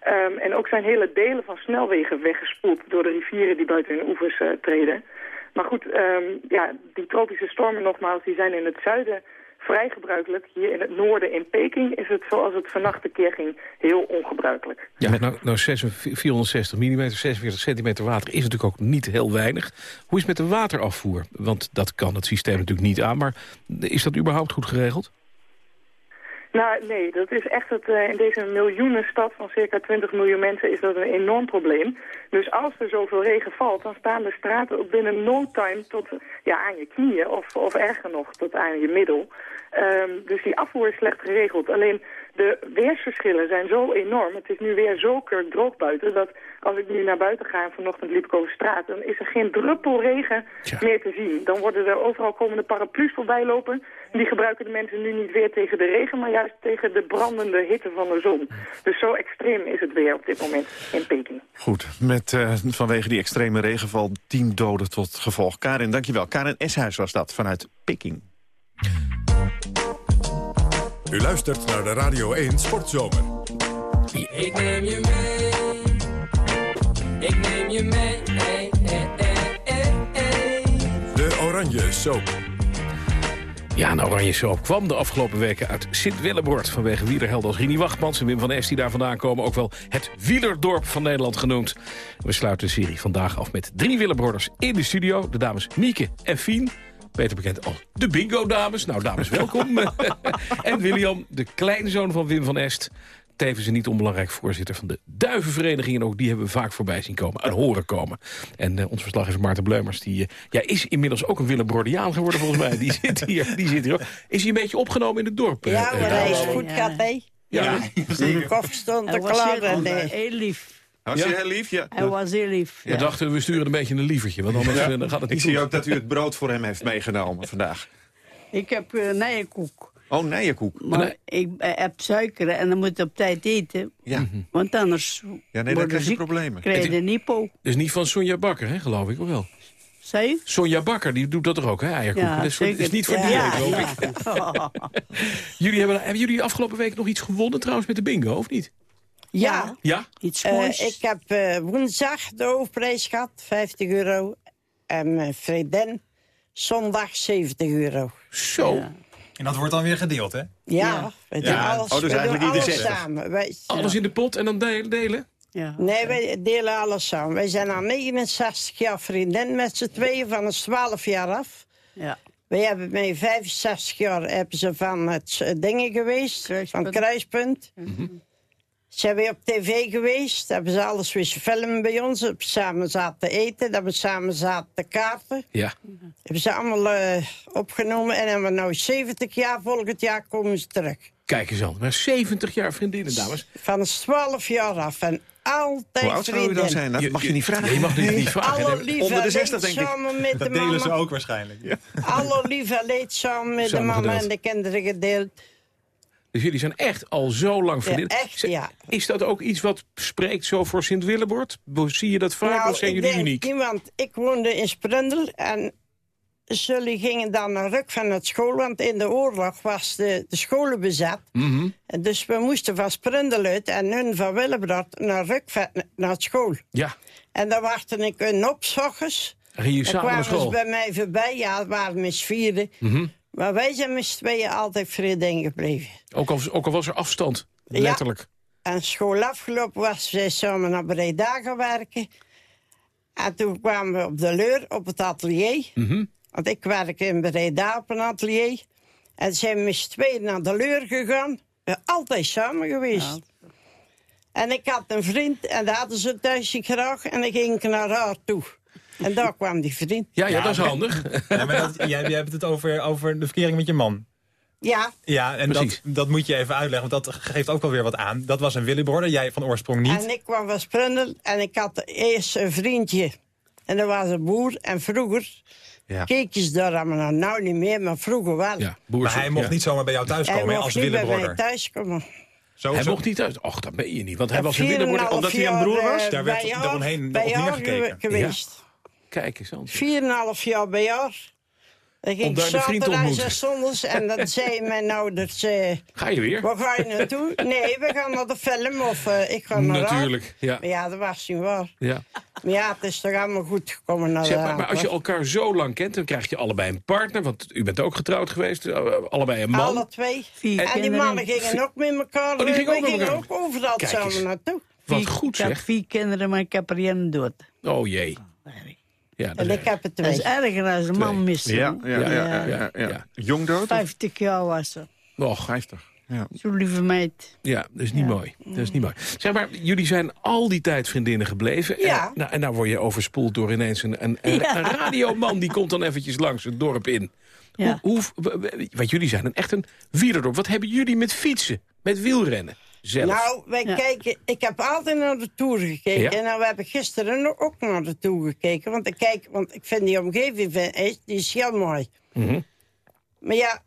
Ehm, en ook zijn hele delen van snelwegen weggespoeld door de rivieren die buiten hun oevers eh, treden. Maar goed, ehm, ja, die tropische stormen nogmaals, die zijn in het zuiden vrij gebruikelijk. Hier in het noorden in Peking is het zoals het vannacht een keer ging heel ongebruikelijk. Ja, nou, nou 46 460 mm, 46 centimeter water is natuurlijk ook niet heel weinig. Hoe is het met de waterafvoer? Want dat kan het systeem natuurlijk niet aan, maar is dat überhaupt goed geregeld? Nou, nee, dat is echt het, eh, in deze miljoenenstad van circa 20 miljoen mensen is dat een enorm probleem. Dus als er zoveel regen valt, dan staan de straten ook binnen no time tot ja, aan je knieën of, of erger nog, tot aan je middel. Ehm, dus die afvoer is slecht geregeld. Alleen de weersverschillen zijn zo enorm. Het is nu weer zo droog buiten dat als ik nu naar buiten ga en vanochtend liep ik over straat, dan is er geen druppel regen meer te zien. Dan worden er overal komende paraplu's voorbij lopen. Die gebruiken de mensen nu niet weer tegen de regen, maar juist tegen de brandende hitte van de zon. Dus zo extreem is het weer op dit moment in Peking. Goed, met eh, vanwege die extreme regenval 10 doden tot gevolg. Karin, dankjewel. Karin Eshuis was dat, vanuit Peking. U luistert naar de Radio 1 Sportzomer. Ik neem je mee. Ik neem je mee. Hey, hey, hey, hey, hey. De Oranje Soap. Ja, een oranje soap kwam de afgelopen weken uit Sint-Willebord... vanwege wielerhelden als Rini Wachtmans en Wim van Es die daar vandaan komen... ook wel het wielerdorp van Nederland genoemd. We sluiten de serie vandaag af met drie willerborders in de studio. De dames Mieke en Fien. Beter bekend als de Bingo-dames. Nou, dames, welkom. [laughs] [laughs] en William, de kleinzoon van Wim van Est. Tevens een niet onbelangrijk voorzitter van de Duivenvereniging. En ook die hebben we vaak voorbij zien komen, en horen komen. En eh, ons verslaggever Maarten Bleumers, die eh, ja, is inmiddels ook een Willebordiaan geworden volgens mij. Die [laughs] zit hier, die zit hier ook. Is hij een beetje opgenomen in het dorp? eh, Ja, maar hij is goed hè? Ja, De kop stond Hij er was klaar. heel- En, heel lief. Was hij heel lief? Ja. Hij was heel lief. We dachten, we sturen een beetje een lievertje, want anders Ja. dan gaat het Ik niet zie goed. ook dat u het brood voor hem heeft meegenomen vandaag. Ik heb uh, nijenkoek. Oh, nijenkoek. Maar ik eh, heb suiker en dan moet je op tijd eten. Ja. Want anders Ja, nee, dan krijg je ziek, problemen. krijg je de nipo. Dus niet van Sonja Bakker, hè, geloof ik of wel? Zei je? Sonja Bakker, die doet dat toch ook, hè, eierkoeken? Ja, dat is, voor- is niet voor Ja, dieren, ja, geloof ja. ik. [laughs] jullie hebben, hebben jullie afgelopen week nog iets gewonnen trouwens met de bingo, of niet? Ja. Ja? Iets Eh, moois. ik heb eh, woensdag de hoofdprijs gehad, 50 euro. En mijn vriendin zondag 70 euro. Zo. En dat wordt dan weer gedeeld, hè? Ja, we doen Ja. alles, Oh, dus we eigenlijk doen alles 60. samen. Wij, Alles in de pot en dan delen? delen? Ja. Nee, wij delen alles samen. Wij zijn al 69 jaar vriendin met z'n tweeën van ons 12 jaar af. Ja. Wij hebben mij 65 jaar hebben ze van het eh, dingen geweest, van het kruispunt. Zijn we op tv geweest, hebben ze alles weer filmen bij ons. Hebben we samen zaten eten, hebben we samen zaten kaarten. Ja. Hebben ze allemaal eh, opgenomen en hebben we nu 70 jaar, volgend jaar komen ze terug. Kijk eens aan, maar 70 jaar vriendinnen, dames. Van ons 12 jaar af en altijd Hoe oud zou u dan zijn? Dat mag je niet vragen. Je mag dit niet vragen. Alle Onder de 60 leed denk ik. de Dat delen ze ook waarschijnlijk. Alle lieve leed samen met Samen de mama gedeeld. en de kinderen gedeeld. Dus jullie zijn echt al zo lang vriendinnen. Ja, echt, ja. Is dat ook iets wat spreekt zo voor Sint-Willebord? Zie je dat vaak of zijn Nou, jullie denk uniek? niet, want ik woonde in Sprundel en jullie gingen dan naar Ruk van het school, want in de oorlog was de, de scholen bezet. En Dus we moesten van Sprundel uit en hun van Willebrood naar Ruk van- naar school. Ja, En dan wachtte ik hun op, s ochtends. naar kwamen ze bij mij voorbij, ja, het waren z'n vieren. Mhm. Maar wij zijn met z'n tweeën altijd vriendin gebleven. ook, al, ook al was er afstand, Ja. letterlijk. En school afgelopen was, zij samen naar Breda gaan werken. En toen kwamen we op de leur, op het atelier. Mhm. Want ik werk in Breda op een atelier. En zijn we met z'n tweeën naar de leur gegaan. We zijn altijd samen geweest. En ik had een vriend en daar hadden ze thuis graag. En dan ging ik naar haar toe. En daar kwam die vriend. Ja, ja, Ja, dat is handig. Ja, maar dat, jij, jij hebt het over, over de verkering met je man. Ja, Ja, en dat, Precies. dat moet je even uitleggen, want dat geeft ook wel weer wat aan. Dat was een Willyborder, jij van oorsprong niet. en ik kwam van Sprundel en ik had eerst een vriendje. En dat was een boer. En vroeger Ja. keek je daar allemaal. Nou niet meer, maar vroeger wel. Ja, maar hij mocht niet zomaar bij jou Hij thuiskomen hè, mocht als niet bij mij thuiskomen. Zo, Hij zo- mocht niet uit. Och, dat ben je niet. Want hij was een Willebord. 4,5 omdat hij een broer was? Daar werd eromheen haar- nog niet gekeken. geweest. Kijk eens aan. 4,5 jaar bij jaar. Dan ging daar de vriend te zaterdag ontmoeten. en zondags en dan [laughs] zei mijn ouders... eh, Ga je weer? waar ga je naartoe? [laughs] Nee, we gaan naar de film of eh, ik ga naar. Natuurlijk, ja. Maar ja, dat was niet waar. ja. Maar ja, het is toch allemaal goed gekomen naar Zeg, de maar, maar als je elkaar zo lang kent, dan krijg je allebei een partner. Want u bent ook getrouwd geweest. eh, Allebei een man. Alle twee. Vier en die mannen gingen ook met elkaar. Oh, die gingen ook met elkaar. ook overal Kijk samen eens. naartoe. Wat goed Ik heb zeg. vier kinderen, maar ik heb er één dood. Oh jee. Ja, En ik heb het Dat is erger als een man missen. Ja, ja, ja, ja, Ja, ja, ja. ja. Jong dood? of- 50 jaar was ze. nog. 50. Zo'n lieve meid. Ja, dat is niet mooi. Dat is niet mooi. Zeg maar, jullie zijn al die tijd vriendinnen gebleven. Ja. En, nou, en nou word je overspoeld door ineens een, een, een, Ja. een radioman... die komt dan eventjes langs het dorp in. Ja. Hoe, hoe, w- w- want jullie zijn een, echt een wielerdorp. Wat hebben jullie met fietsen? Met wielrennen? Zelf? Nou, wij kijken, ik heb altijd naar de Tour gekeken. Ja. En nou, we hebben gisteren ook naar de Tour gekeken. Want ik, kijk, want ik vind die omgeving die is heel mooi. Mhm. Maar ja,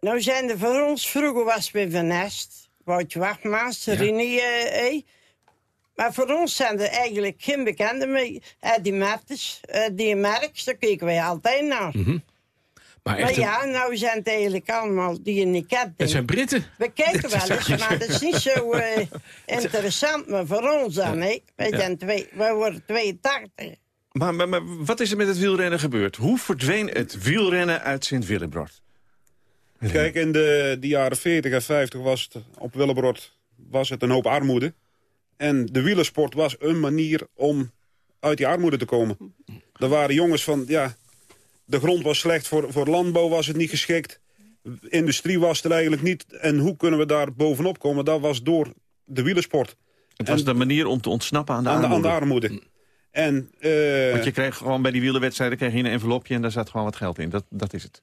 nou zijn er voor ons, vroeger was het Van Nest, Woutje Wachtmaas, René, eh, eh. Maar voor ons zijn er eigenlijk geen bekenden meer. Eh, die Mertens, eh, die Merks, daar keken wij altijd naar. Mhm. Maar echt ja, nou zijn het eigenlijk allemaal die je niet kent. het zijn Britten. We kijken [laughs] wel eens, maar dat is niet zo eh, [laughs] interessant. Maar voor ons dan, hè. Wij, Ja. zijn twee, wij worden 82. Maar, maar, maar wat is er met het wielrennen gebeurd? Hoe verdween het wielrennen uit Sint-Willebrod? Kijk, in de, de jaren 40 en 50 was het op Willebrod was het een hoop armoede. En de wielersport was een manier om uit die armoede te komen. Er waren jongens van, ja, de grond was slecht, voor, voor landbouw was het niet geschikt. Industrie was er eigenlijk niet. En hoe kunnen we daar bovenop komen? Dat was door de wielersport. Het was de manier om te ontsnappen aan de aan de, aan armoede. de armoede. En, eh, Want je kreeg gewoon bij die wielerwedstrijden kreeg je een envelopje... en daar zat gewoon wat geld in. Dat, dat is het.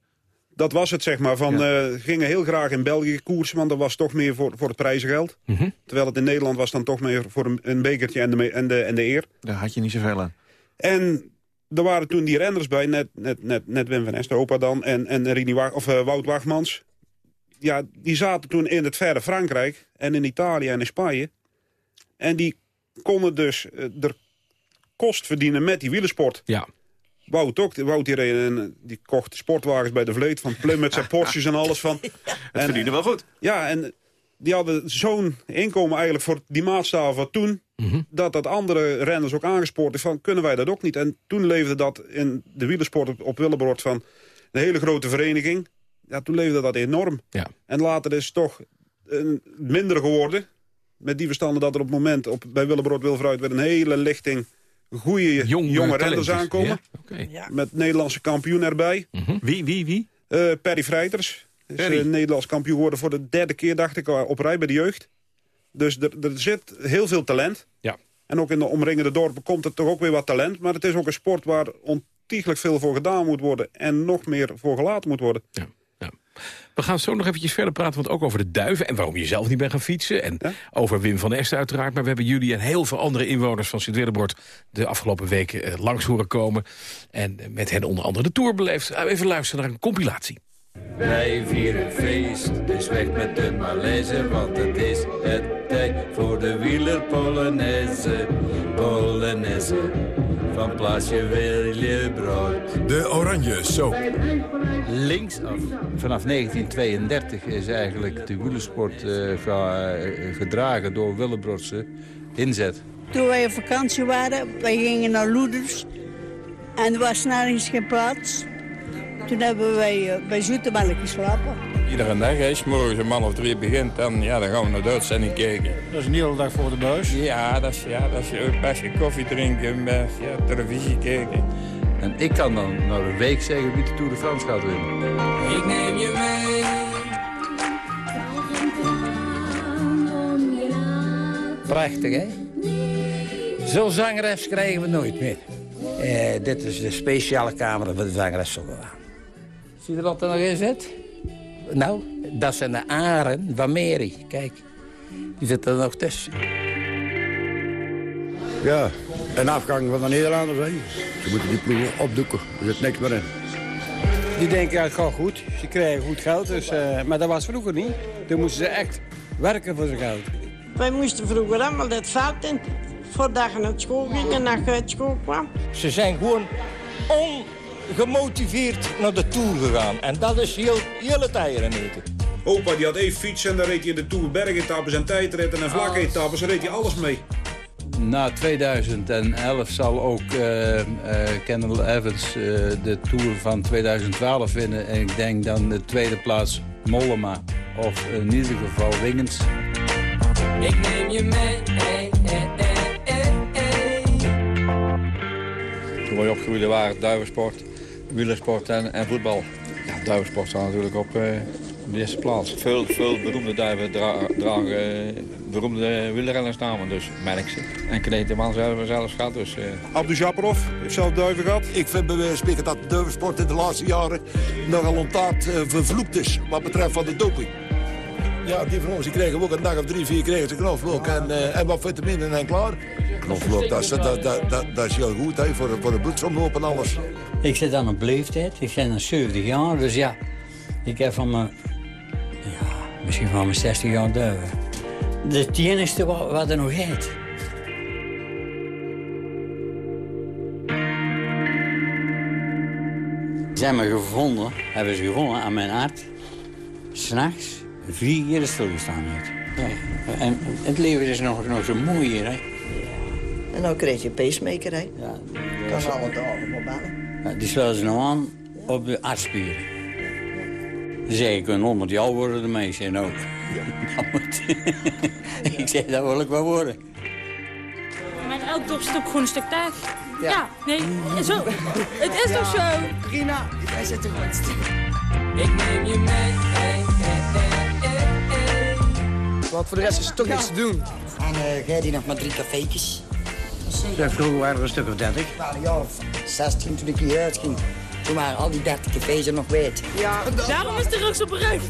Dat was het, zeg maar. Van, eh, gingen heel graag in België koersen, want dat was toch meer voor, voor het prijzengeld. Mhm. Terwijl het in Nederland was dan toch meer voor een, een bekertje en de, en, de, en de eer. Daar had je niet zoveel aan. En er waren toen die renners bij, net, net, net, net Wim van Est, opa dan, en, en Rini Wa- of, eh, Wout Wagmans. Ja, die zaten toen in het verre Frankrijk en in Italië en in Spanje. En die konden dus eh, er kost verdienen met die wielersport. Ja. Wout ook. Wout die, reed die kocht sportwagens bij de Vleet van Plymouth en Porsches en alles van. [laughs] Het verdiende wel goed. Ja, en die hadden zo'n inkomen eigenlijk voor die maatstaven van toen... dat dat andere renners ook aangespoord is van, kunnen wij dat ook niet? En toen leefde dat in de wielersport op, op Willebrod van een hele grote vereniging. Ja, toen leefde dat enorm. Ja. En later is het toch een, minder geworden. Met die verstanden dat er op het moment op, bij Willebrod Wilfruit... weer een hele lichting goede jonge renners aankomen. Ja, Met Nederlandse kampioen erbij. Wie, wie, wie? Eh, Perry Vrijters. Is Perry. eh, Nederlands kampioen geworden voor de derde keer, dacht ik, op rij bij de jeugd. Dus er, er zit heel veel talent. Ja. En ook in de omringende dorpen komt er toch ook weer wat talent. Maar het is ook een sport waar ontiegelijk veel voor gedaan moet worden. En nog meer voor gelaten moet worden. We gaan zo nog eventjes verder praten, want ook over de duiven... en waarom je zelf niet bent gaan fietsen. En over Wim van Est uiteraard. Maar we hebben jullie en heel veel andere inwoners van Sint-Willebord... de afgelopen weken eh, langs horen komen. En met hen onder andere de Tour beleefd. Even luisteren naar een compilatie. Wij vieren feest, dus weg met de malaise, want het is het tijd voor de wielerpolonaise. Polonaise, van plaatsje Wiljebrod. De Oranje Soap. Linksaf. Vanaf 1932 is eigenlijk de wielersport eh, eh, gedragen door Willebrodse inzet. Toen wij op vakantie waren, wij gingen naar Loeders. En er was nergens geen plaats. Toen hebben wij eh, bij Zoetemelk geslapen. Iedere dag, hè, s morgens een man of drie begint, dan, ja, dan gaan we naar de uitzending kijken. Dat is een hele dag voor de buis? Ja, dat is, ja, dat is een pasje koffie drinken, met, ja, televisie kijken. En ik kan dan na een week zeggen wie de Tour de France gaat winnen. Ik neem je mee. Prachtig, hè? Zo'n zangeres krijgen we nooit meer. Eh, dit is de speciale kamer voor de zangeres Sokkelwaan. Zie je wat er nog in zit? Nou, dat zijn de aren van Mary. Kijk, die zitten er nog tussen. Ja, een afgang van de Nederlanders. Hè. Ze moeten die ploegen opdoeken. Er zit niks meer in. Die denken, ja, het gaat goed. Ze krijgen goed geld, dus, eh, maar dat was vroeger niet. Toen moesten ze echt werken voor zijn geld. Wij moesten vroeger allemaal dat veld in. Voordat je naar school ging en naar je uit school kwam. Ze zijn gewoon ongemotiveerd naar de Tour gegaan. En dat is heel, hele tijden eten. Opa die had één fiets en dan reed hij in de Tour bergetappes en tijdritten en vlakke etappes. Dan reed hij alles mee. Na 2011 zal ook eh eh Kendall Evans eh, de Tour van 2012 winnen. En ik denk dan de tweede plaats Mollema. Of in ieder geval Wingens. Ik neem je mee. Hey, hey, hey, hey, hey. Toen wij opgroeiden waren het duivensport, wielersport en, en voetbal. Ja, duivensport staat natuurlijk op, eh, de eerste plaats. Veel, veel beroemde duiven dra dragen eh, beroemde wielrennersnamen, dus Merckx. En Man zelf, zelfs gehad, dus... eh, Abdu Japarov heeft zelf duiven gehad. Ik vind bij wijze van spreken dat de duivensport in de laatste jaren nogal ontaard eh, vervloekt is wat betreft van de doping. Ja, die jongens die kregen ook een dag of drie, vier kregen ze knoflook en, eh, en wat vitamine en klaar. Knoflook, dat is, dat, dat, dat, dat is heel goed hè, voor, voor de bloedsomloop en alles. Ik zit aan een leeftijd, ik ben dan 70 jaar, dus ja, ik heb van mijn, ja, misschien van mijn 60 jaar duiven. Het enige wat, wat er nog heet. Ze hebben me gevonden, hebben ze gevonden aan mijn hart. S'nachts vier keer stilgestaan heeft. Ja. En het leven is nog, nog zo mooi hier, hè. En dan krijg je pacemaker, hè? Ja, Kan alle dagen op bellen. Ja, die sluiten ze nou aan op de hartspieren. Ze zeggen, ik kan 100 jaar worden, de meisje ook. [laughs] Dat moet- [laughs] ik zeg, dat wil ik wel worden. Mijn elk ook gewoon een stuk tuig. Ja, nee, zo. Het is toch zo? Rina, jij zit er goed. Ik neem je mee. Want voor de rest is er toch niets te doen. En uh, jij die nog maar drie cafeetjes? Ja, vroeger waren er een stuk of dertig. Jaar of 16 toen ik hier uitging. Toen waren al die 30 cafés er nog weet. Ja, daarom is de drugs zo berucht.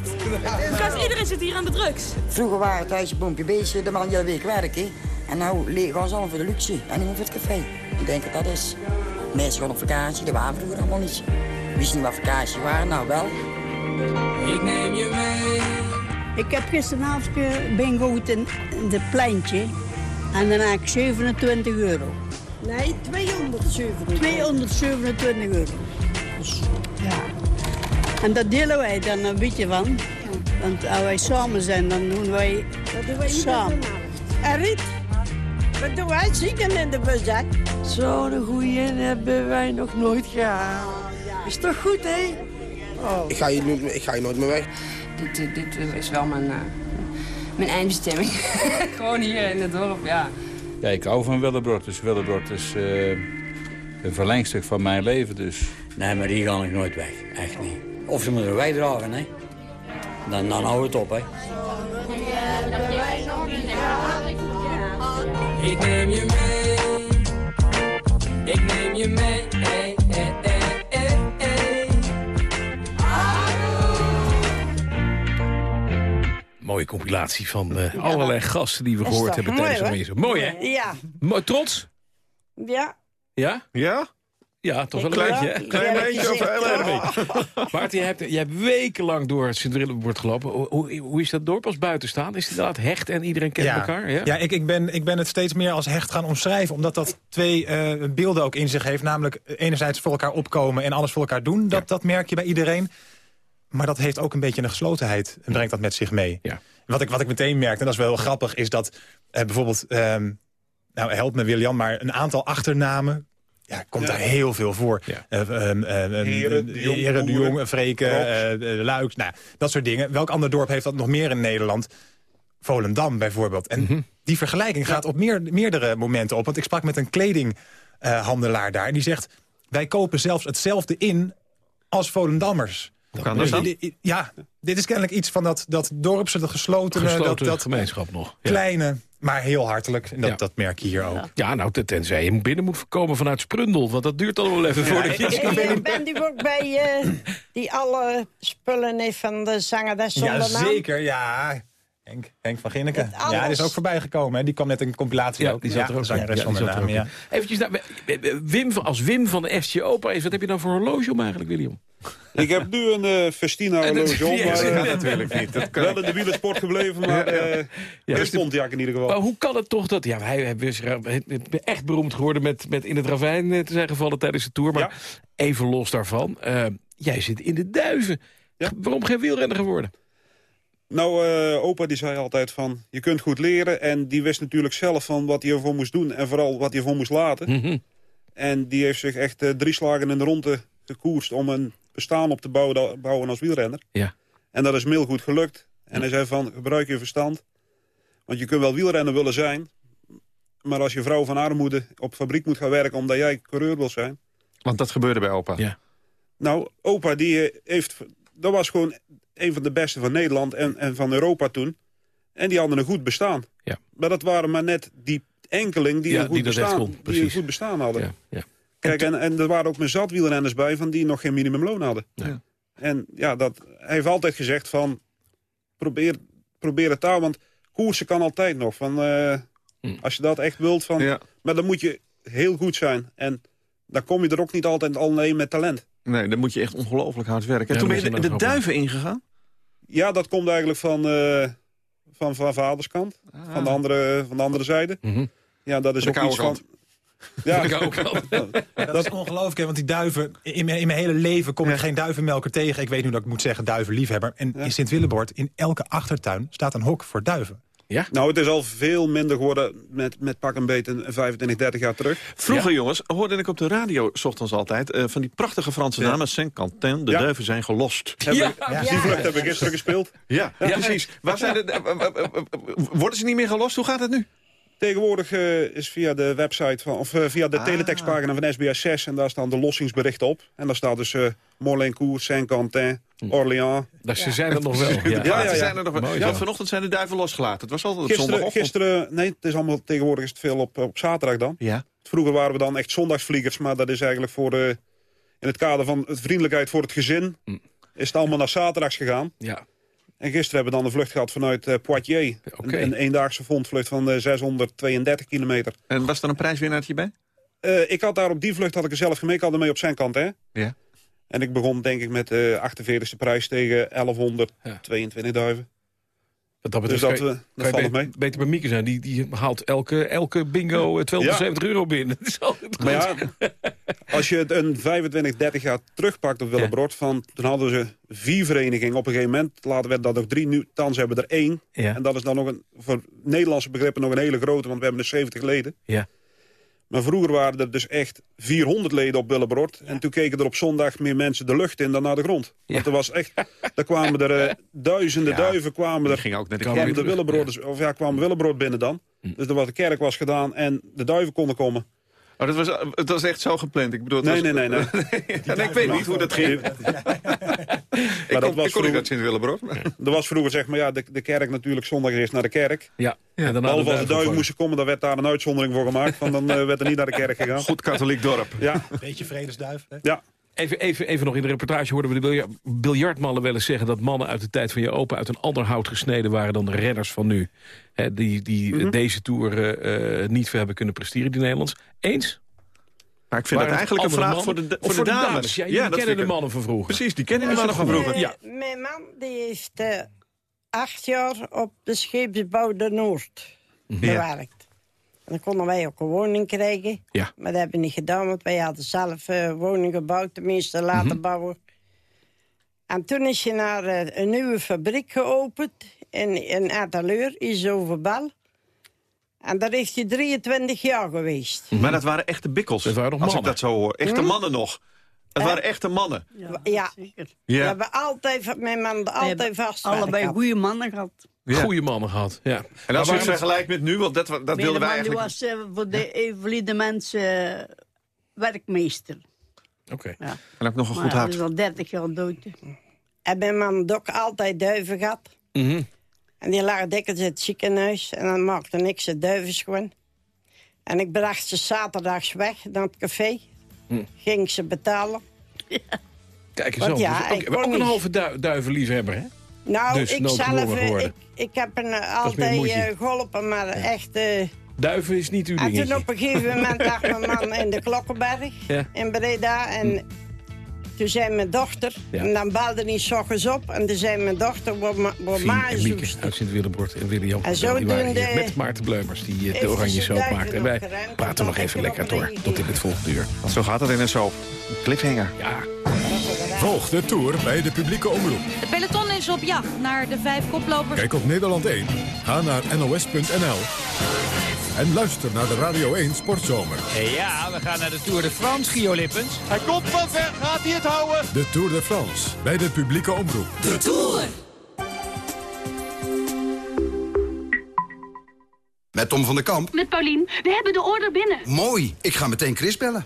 Iedereen zit hier aan de drugs. Vroeger waren het huisje, boompje, beestje, de man hele week werken. En nu le- gaan ze allemaal voor de luxe en niet voor het café. Ik denk dat dat is. Mensen gaan op vakantie, dat waren vroeger allemaal niet. Wist niet wat vakantie waren, nou wel. Ik neem je mee. Ik heb gisteravond bingo in in het pleintje. En dan heb ik 27 euro. Nee, 227. 227 euro. Dus, ja. En dat delen wij dan een beetje van. Want als wij samen zijn, dan doen wij, Dat doen wij samen. En Riet, wat doen wij zingen in de bus, hè? Zo'n goeie hebben wij nog nooit gehad. Is toch goed, hè? Ik ga hier, nooit- ik ga hier nooit meer weg. Dit, dit, dit is wel mijn, eh, mijn eindbestemming. [laughs] Gewoon hier in het dorp, ja. Ja, ik hou van Willebrod, dus Willebrod is eh, een verlengstuk van mijn leven. Dus. Nee, maar die ga ik nooit weg. Echt niet. Of ze moeten wij dragen, hè. Dan, dan hou het op, hè. Ik neem je mee. Ik neem je mee. Mooie compilatie van eh, allerlei gasten die we Is gehoord hebben mooi, tijdens de. Mooi, hè? Ja. Mo- trots? Ja. Ja? Ja? Ja, toch wel een beetje. hè? Klein beetje erg [laughs] Maarten, je hebt, je hebt wekenlang door Sint-Willebord gelopen. Hoe, hoe, hoe is dat dorp als buitenstaan? Is het inderdaad hecht en iedereen kent elkaar? Ja, Ja, ik, ik, ben, ik ben het steeds meer als hecht gaan omschrijven. Omdat dat twee eh, beelden ook in zich heeft. Namelijk eh, enerzijds voor elkaar opkomen en alles voor elkaar doen. Dat, dat merk je bij iedereen. Maar dat heeft ook een beetje een geslotenheid. En brengt dat met zich mee. Wat, ik, wat ik meteen merk, en dat is wel heel grappig... is dat eh, bijvoorbeeld... ehm, nou, help me William, maar een aantal achternamen... Ja, komt daar heel veel voor. Eh, ehm, ehm, ehm, Heren, de Jong, Heren, de Boeren, Jong, Vreken, Rox. eh, Luiks, nou, dat soort dingen. Welk ander dorp heeft dat nog meer in Nederland? Volendam bijvoorbeeld. En die vergelijking gaat op meer, meerdere momenten op. Want ik sprak met een kledinghandelaar daar. En die zegt, wij kopen zelfs hetzelfde in als Volendammers. Kan dat dan? Ja, dit is kennelijk iets van dat, dat dorpse, dat geslotene... Gesloten dat, dat gemeenschap nog. Ja. Kleine, maar heel hartelijk. En dat, Ja. dat merk je hier ook. Ja, nou, ten- tenzij je binnen moet komen vanuit Sprundel. Want dat duurt dan wel even voordat je... Ik ben, ben die ook bij eh, die alle spullen heeft van de zangeres zonder Ja, naam? zeker, ja. Henk, Henk van Ginneken. Ja, die is ook voorbij gekomen. Hè. Die kwam net een compilatie Ja, ook. die zat er ook. Ja, de zat er naam, ook ja. Eventjes, naar, Wim, als Wim van de SG Opa is, wat heb je dan voor horloge om eigenlijk, William? [laughs] Ik heb nu een eh Festina horloge om, Ja, maar ja, eh, natuurlijk niet. Dat kan wel in de wielersport gebleven, maar eh Ja. ja, Pontiac in ieder geval. Maar hoe kan het toch dat... Ja, hij is echt beroemd geworden met, met in het ravijn eh, te zijn gevallen tijdens de Tour. Maar even los daarvan. eh, jij zit in de duiven. Waarom geen wielrenner geworden? Nou, eh, opa die zei altijd van, je kunt goed leren. En die wist natuurlijk zelf van wat hij ervoor moest doen. En vooral wat hij ervoor moest laten. Mhm. En die heeft zich echt eh, drie slagen in de ronde gekoerst... om een bestaan op te bouwen, bouwen als wielrenner. Ja. En dat is heel goed gelukt. En hij zei van, gebruik je verstand. Want je kunt wel wielrenner willen zijn... maar als je vrouw van armoede op fabriek moet gaan werken... omdat jij coureur wil zijn... Want dat gebeurde bij opa. Ja. Nou, opa die eh, heeft... Dat was gewoon een van de beste van Nederland en, en van Europa toen. En die hadden een goed bestaan. Ja. Maar dat waren maar net die enkeling die, Ja, een, goed die bestaan, kon, die een goed bestaan hadden. Ja, ja. Kijk, en, en er waren ook maar zat wielrenners bij van die nog geen minimumloon hadden. Ja. En ja, dat, hij heeft altijd gezegd van probeer, probeer het daar, want koersen kan altijd nog. Van, eh, Hm. Als je dat echt wilt, van, Ja. maar dan moet je heel goed zijn. En dan kom je er ook niet altijd alleen met talent. Nee, dan moet je echt ongelooflijk hard werken. En Ja, toen ben je de, de duiven ingegaan? Ja, dat komt eigenlijk van, eh, van, van vaderskant. Van, de andere, van de andere zijde. Ja, dat is ook iets van... [laughs] Ja, Dat, is ongelooflijk, hè, want die duiven... In mijn, in mijn hele leven kom ik geen duivenmelker tegen. Ik weet nu dat ik moet zeggen duivenliefhebber. En in Sint-Willebord, in elke achtertuin, staat een hok voor duiven. Ja? Nou, het is al veel minder geworden met, met pak een beetje een 25, 30 jaar terug. Vroeger, jongens, hoorde ik op de radio, s ochtends altijd... eh, van die prachtige Franse namen, Saint-Quentin, de Ja. duiven zijn gelost. Heb ik- Die vlucht heb ik gisteren gespeeld. Ja, precies. Waar zijn de, eh, eh, worden ze niet meer gelost? Hoe gaat het nu? Tegenwoordig eh, is via de website van, of eh, via de Ah. teletextpagina van SBS 6 en daar staan de lossingsberichten op. En daar staat dus eh Molencourt, Saint-Quentin, Orléans. Dus ze zijn er nog wel. [laughs] Ja, Ja, ja, ja. Ze zijn er nog wel. Ja, vanochtend zijn de duiven losgelaten. Het was altijd op Gisteren, zondagochtend. gisteren, nee, het is allemaal tegenwoordig is het veel op, op zaterdag dan. Ja. Vroeger waren we dan echt zondagsvliegers, maar dat is eigenlijk voor de, in het kader van het vriendelijkheid voor het gezin, is het allemaal naar zaterdags gegaan. Ja. En gisteren hebben we dan een vlucht gehad vanuit eh, Poitiers. Een, een eendaagse vondvlucht van eh, 632 kilometer. En was er een prijswinnaartje bij? Eh, ik had daar op die vlucht had ik er zelf gemeen. Ik had ermee op zijn kant, hè? Ja. En ik begon denk ik met de 48e prijs tegen 1122 duiven. Wat dat Dus betreft dat, kan eh, je- dat kan je valt nog be- beter bij Mieke zijn. Die, die haalt elke, elke bingo eh, 270 euro binnen. [laughs] Dat is altijd goed. Maar ja, als je het een 25, 30 jaar terugpakt op Willebrod... Van, toen hadden ze vier verenigingen. Op een gegeven moment later werd dat nog drie. Nu, thans hebben we er één. En dat is dan nog een, voor Nederlandse begrippen nog een hele grote... want we hebben er 70 leden. Ja. Maar vroeger waren er dus echt 400 leden op Willebrod. En toen keken er op zondag meer mensen de lucht in dan naar de grond. Want er was echt, daar kwamen er eh, duizenden Ja, duiven kwamen er. ging ook naar de kwamen kerk de of ja, kwamen Willebrod binnen dan. Dus er was de kerk was gedaan en de duiven konden komen. Oh, dat was, het was echt zo gepland. Ik bedoel, Nee, was- nee, nee, Ja, [laughs] nee, ik weet niet hoe dat ging. Maar dat was ik kom niet uit Sint-Willebrood. Er was vroeger zeg maar, ja, de, de kerk natuurlijk zondag eerst naar de kerk. Ja. ja daarna Behalve als de duiven moesten komen, dan werd daar een uitzondering voor gemaakt. Van dan eh, werd er niet naar de kerk gegaan. Goed katholiek dorp. Ja, Beetje vredesduif. Hè? ja. Even, even, even nog in de reportage hoorden we de bilja- biljartmannen wel eens zeggen... dat mannen uit de tijd van je opa uit een ander hout gesneden waren... dan de redders van nu. Hè, die die Mhm. deze Tour eh, eh, niet veel hebben kunnen presteren, die Nederlands. Eens? Maar ik vind dat Waren eigenlijk een vraag voor mannen? de, voor de dames. Ja, jullie dat kennen de mannen van vroeger. Precies, die kennen die mannen van vroeger. Ja. Eh, Mijn man die heeft acht jaar op de scheepsbouw de Noord gewerkt. Dan konden wij ook een woning krijgen. Ja. Maar dat hebben we niet gedaan, want wij hadden zelf eh woning gebouwd, tenminste laten Mhm. bouwen. En toen is je naar eh, een nieuwe fabriek geopend in, in Atteleur, Isoverbel. En daar is hij 23 jaar geweest. Maar dat waren echte bikkels. Dat waren nog als ik dat zo hoor. Echte Hm? mannen nog. Het waren echte mannen. Ja, we Ja. hebben altijd, mijn man altijd vast Allebei goede mannen gehad. Ja. Goede mannen gehad. Ja. En als Maar het vergelijkt met nu, want dat, dat wilden wij eigenlijk... was eh, voor de invalide mensen eh, werkmeester. Oké. Ja. En ook nog een Maar goed hij hart. is al 30 jaar dood. En mijn man had ook altijd duiven gehad. Mhm. En die lag dikwijls in het ziekenhuis. En dan maakte niks de duiven schoon. En ik bracht ze zaterdags weg naar het café. Hm. Ging ze betalen. Kijk eens Want zo. ja, Dus ook, ik een halve du duivenliefhebber, hè? Nou, Dus ik zelf, eh, ik, ik heb een eh, is meer altijd moeite. eh, geholpen, maar echt... eh, Duiven is niet uw en toen dingetje. op een gegeven moment [laughs] lag mijn man in de Klokkenberg Ja. in Breda. En toen zei mijn dochter, Ja. en dan belde hij s ochtends op. En toen zei mijn dochter, wat ma- Mieke zoest. uit Sint-Willebord en Willy Jan En hier met Maarten Bleumers, die de oranje soap maakte. En wij praten nog even lekker door, tot in het volgende uur. Zo gaat het in een soap. Cliffhanger. Ja. Volg de Tour bij de publieke omroep. Het peloton is op jacht naar de vijf koplopers. Kijk op Nederland 1. Ga naar nos.nl. En luister naar de Radio 1 Sportzomer. Ja, we gaan naar de Tour de France, Gio Lippens. Hij komt van ver, gaat hij het houden? De Tour de France bij de publieke omroep. De Tour. Met Tom van der Kamp. Met Paulien, we hebben de order binnen. Mooi, ik ga meteen Chris bellen.